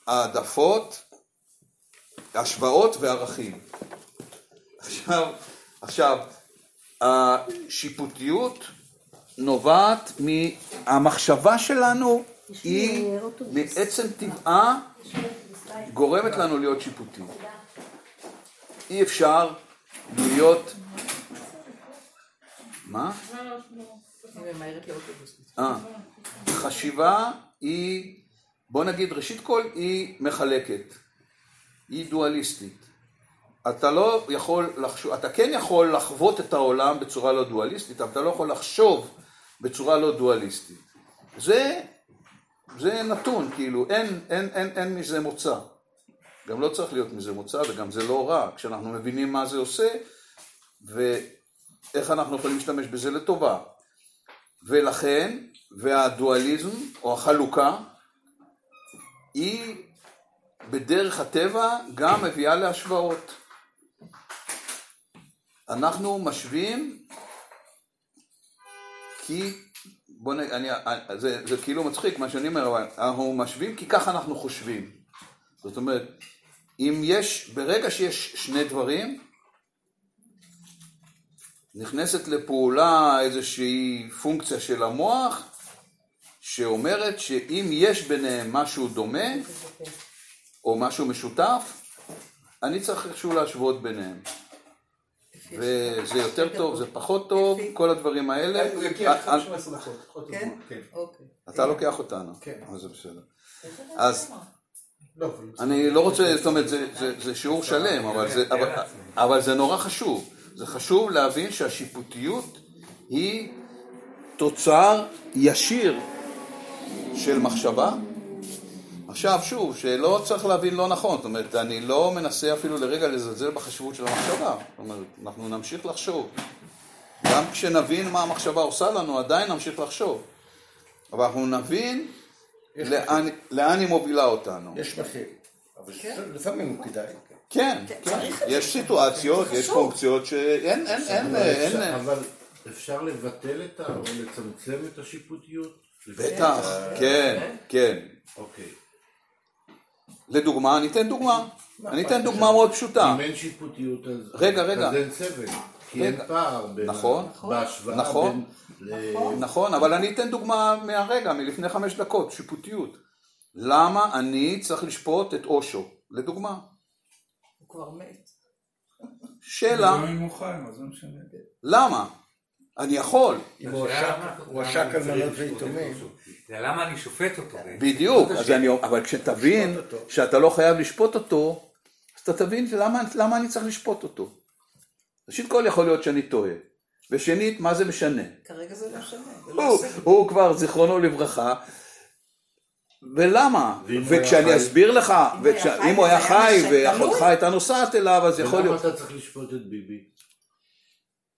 העדפות, השוואות וערכים. עכשיו, עכשיו, השיפוטיות נובעת מהמחשבה שלנו היא מעצם טבעה גורמת לנו להיות שיפוטים. אי אפשר להיות... מה? היא ממהרת לאוטובוס. אה, חשיבה היא, בוא נגיד, ראשית כל היא מחלקת, היא דואליסטית. אתה לא יכול לחשוב, אתה כן יכול לחוות את העולם בצורה לא דואליסטית, אבל אתה לא יכול לחשוב בצורה לא דואליסטית. זה, זה נתון, כאילו, אין, אין, אין, אין מזה מוצא. גם לא צריך להיות מזה מוצא, וגם זה לא רע, כשאנחנו מבינים מה זה עושה, ואיך אנחנו יכולים להשתמש בזה לטובה. ולכן, והדואליזם, או החלוקה, היא בדרך הטבע גם מביאה להשוואות. אנחנו משווים כי, בוא נ... אני, זה, זה כאילו מצחיק מה שאני אומר, אבל אנחנו משווים כי ככה אנחנו חושבים. זאת אומרת, אם יש, ברגע שיש שני דברים, נכנסת לפעולה איזושהי פונקציה של המוח שאומרת שאם יש ביניהם משהו דומה או משהו משותף, אני צריך איכשהו להשוות ביניהם. וזה יותר טוב, זה פחות טוב, כל הדברים האלה. זה יגיע אה, 15 דקות. כן? כן. אוקיי. אתה לוקח אותנו, כן. אז זה בסדר. אז לא. אני לא רוצה, זאת אומרת, זה, זה, זה שיעור שלם, אבל זה, אבל, אבל זה נורא חשוב. זה חשוב להבין שהשיפוטיות היא תוצר ישיר של מחשבה. עכשיו, שוב, שלא צריך להבין לא נכון, זאת אומרת, אני לא מנסה אפילו לרגע לזלזל בחשיבות של המחשבה. זאת אומרת, אנחנו נמשיך לחשוב. גם כשנבין מה המחשבה עושה לנו, עדיין נמשיך לחשוב. אבל אנחנו נבין לאן, לאן היא מובילה אותנו. יש מחיר. אבל לפעמים הוא כדאי. כן, כן. יש סיטואציות, יש פונקציות שאין, אין, אין, אין. אבל אפשר לבטל את ה... או לצמצם את השיפוטיות? בטח, כן, כן. אוקיי. לדוגמה, אני אתן דוגמה. אני אתן דוגמה מאוד פשוטה. אם אין שיפוטיות אז... רגע, רגע. אז אין סבל. כי אין. פער בין... נכון. בהשוואה נכון. בין... ל- נכון, אבל אני אתן דוגמה מהרגע, מלפני חמש דקות, שיפוטיות. למה אני צריך לשפוט את אושו? לדוגמה. כבר מת. שאלה, גם אם הוא חי, מה זה משנה? למה? אני יכול. אם הוא עשק- הוא עשק אלמנות ויתומים. זה למה אני שופט אותו. בדיוק, אבל כשתבין שאתה לא חייב לשפוט אותו, אז אתה תבין למה, אני צריך לשפוט אותו. ראשית כל יכול להיות שאני טועה, ושנית, מה זה משנה? כרגע זה לא משנה. לא. הוא כבר, זיכרונו לברכה, ולמה? וכשאני? אסביר לך, אם הוא היה חי ואחותך? הייתה נוסעת אליו, אז יכול ולמה להיות. אתה צריך לשפוט את ביבי?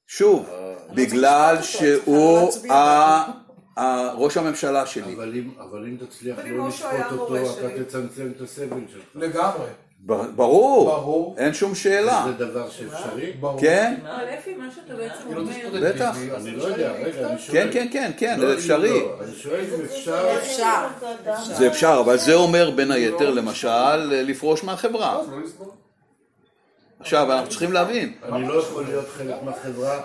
שוב, לא בגלל שהוא ה- ראש הממשלה שלי. אבל אם, אבל אם תצליח לא היה לשפוט אותו, אתה שלי. תצמצם את הסבל שלך. לגמרי. בר- ברור, ברור. אין שום שאלה. זה דבר שאפשרי? ברור. כן, אבל אפי, מה שאתה בעצם לא אומר, בטח. אני לא יודע, רגע, אני. כן, שואל. כן, כן, כן, לא, זה אפשרי. לא, אני שואל אם אפשר... אפשר. זה אפשר, אבל זה אומר בין היתר למשל לפרוש מהחברה. לא. עכשיו, אנחנו צריכים להבין, אני לא יכול להיות חלק מהחברה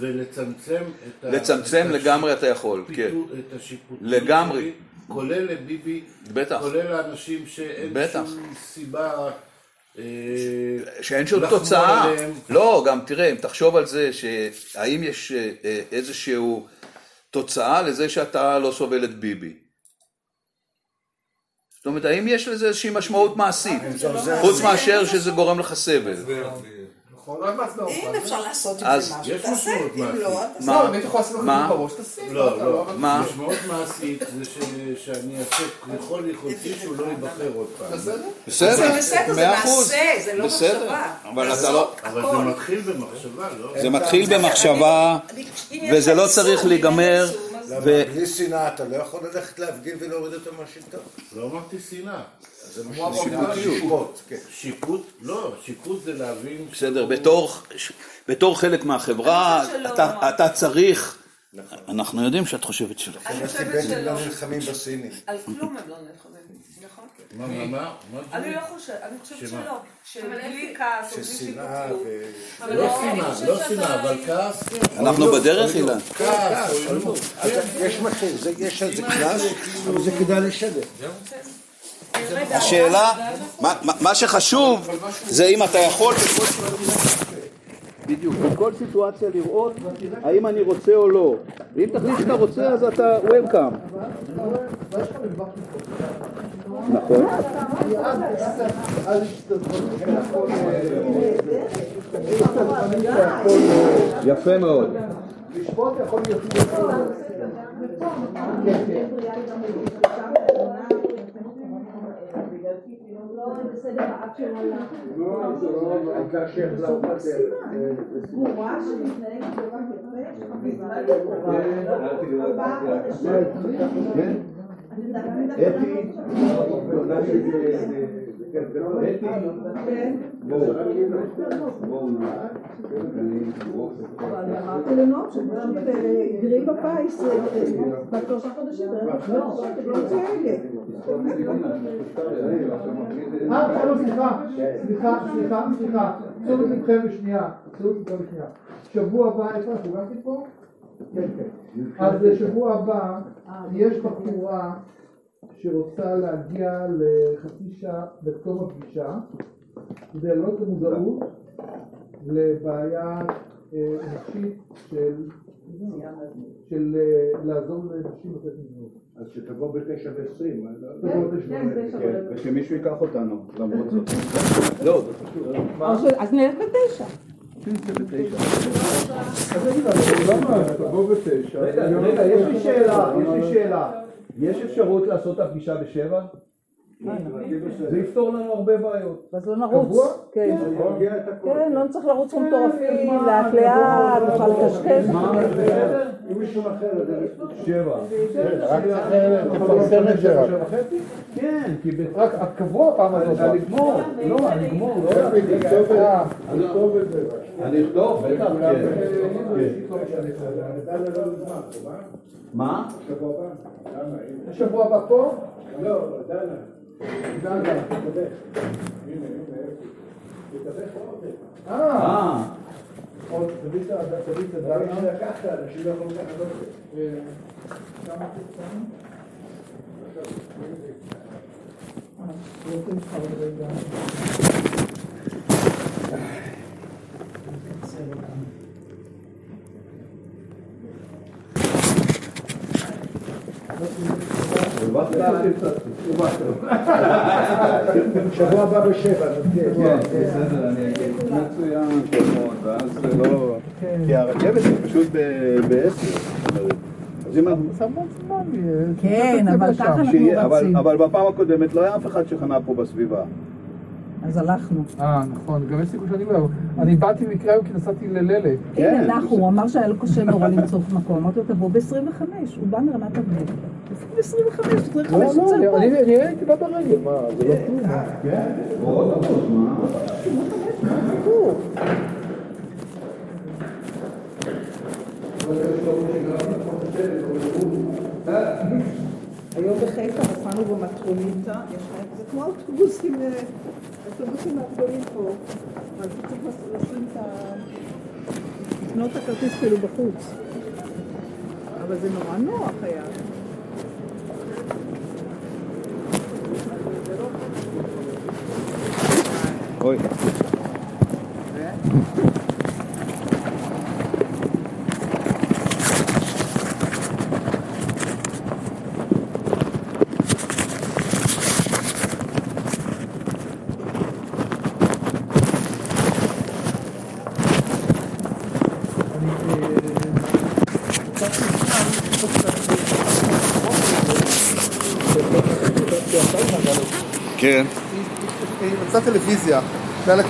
ולצמצם את ה... לצמצם לגמרי אתה יכול, כן. את השיפוט. לגמרי. כולל לביבי, בטח. כולל לאנשים שאין בטח. שום סיבה... אה, שאין שום תוצאה. עליהם. לא, גם תראה, אם תחשוב על זה, שהאם יש אה, אה, איזשהו תוצאה לזה שאתה לא סובל את ביבי? זאת אומרת, האם יש לזה איזושהי משמעות מעשית? חוץ מאשר שזה גורם לך סבל. נכון, רק מעצמאות. אם אפשר לעשות עם אז זה משהו, יש תעשה, משמעות אם מעשית. לא, תעשה. מה? לא, באמת יכול לעשות לך מה? בראש, תשים. לא, לא. מה? משמעות מעשית זה שאני אעשה ככל יכולתי שהוא לא ייבחר עוד פעם. בסדר? בסדר, זה. מעשה, זה לא מחשבה. אבל לא... זה מתחיל במחשבה, לא? זה מתחיל במחשבה, וזה לא צריך להיגמר, למה? בלי שנאה אתה לא יכול ללכת להפגין ולהוריד אותו מהשלטון. לא אמרתי שנאה. זה הפרוגרסיביות. שיפוט. כן. שיפוט, לא, שיפוט זה להבין... בסדר, בתור, בתור חלק מהחברה, אתה, צריך, אנחנו יודעים שאת חושבת שלא. אני חושבת שלא. לא נלחמים בסינים. על כלום הם לא נלחמים, נכון? מה, מה, מה? אני? לא חושבת, אני חושבת? שלא. שבלי כעס או בלי שיפוטיות. לא שנאה, לא שנאה, אבל כעס. אנחנו בדרך, אילן. כעס, יש מחיר, זה- יש על זה קנס, אבל זה כדאי לשדר. השאלה, מה- שחשוב זה אם אתה יכול בכל בדיוק, בכל סיטואציה לראות האם אני רוצה או לא. ואם תחליט שאתה רוצה אז אתה וולקאם. נכון. יפה מאוד. אמרתי שפשוט גריל בפיס חודשים, כאלה. אה, שלום, סליחה, סליחה, סליחה, סליחה, תשומת לבכם בשנייה, תשומת לבכם בשנייה. שבוע הבא, איפה אנחנו גם פה? כן, כן. אז בשבוע הבא יש בחורה שרוצה להגיע לחצי שעה בתום הפגישה, כדי להעלות את המודעות לבעיה אה, נפשית של של אה, לעזור לנשים לתת מזמור. אז שתבוא בתשע ועשרים. תבוא בתשע כן, ושמישהו ייקח אותנו, למרות זאת. לא, זה חשוב. אז נלך בתשע. רגע, רגע, יש לי שאלה, יש לי שאלה. יש אפשרות לעשות את הפגישה בשבע? זה יפתור לנו הרבה בעיות. אז לא נרוץ. קבוע? כן. כן, לא נצטרך לרוץ כמו מטורפים, לאט לאט, נוכל לקשקש. מה? בסדר? אם מישהו אחר, זה שבע. רק תפרסם את זה רק. כן, כי רק הקבוע פעם הזאת. אני אגמור, לא, אני אגמור, לא אני אכתוב את זה. אני אכתוב, בטח, כן. מה? שבוע הבא פה? לא, דנה. דנה. אה. אה. עוד תביא את ה- תביא את הדנה. אבל לקחת, אנשים לא יכולים לקחת את זה. כמה פרסמנו? (laughs) (laughs) שבוע הבא בשבע. כן, בסדר, אני אגיד. מצוין, ואז זה לא... כי הרכבת היא פשוט ב- בעשר. אה, כן, אבל. ככה אנחנו רצים. אבל בפעם הקודמת לא היה אף אחד שחנה פה בסביבה. אז הלכנו. אה, נכון, גם יש סיכוי שאני לא... אני באתי מקרה היום כי נסעתי ללילה. הנה, נחנו, הוא אמר שהיה לו קשה נורא למצוא מקום. אמרתי לו, תבוא ב-25. הוא בא מרמת אביב. ב-25, 25 לא, הוא צריך לא, פה. אני אני הייתי בא ברגל, מה, זה לא כלום. מה? כן, באוטובוס, מה? היום בחיפה במטרוניטה, יש לך- זה כמו אוטובוסים, אה, אוטובוסים הגדולים פה. אז צריך לשים את ה... לקנות את הכרטיס כאילו בחוץ. אבל זה נורא נוח היה. אוי. כן. היא מצאה טלוויזיה, והיה לה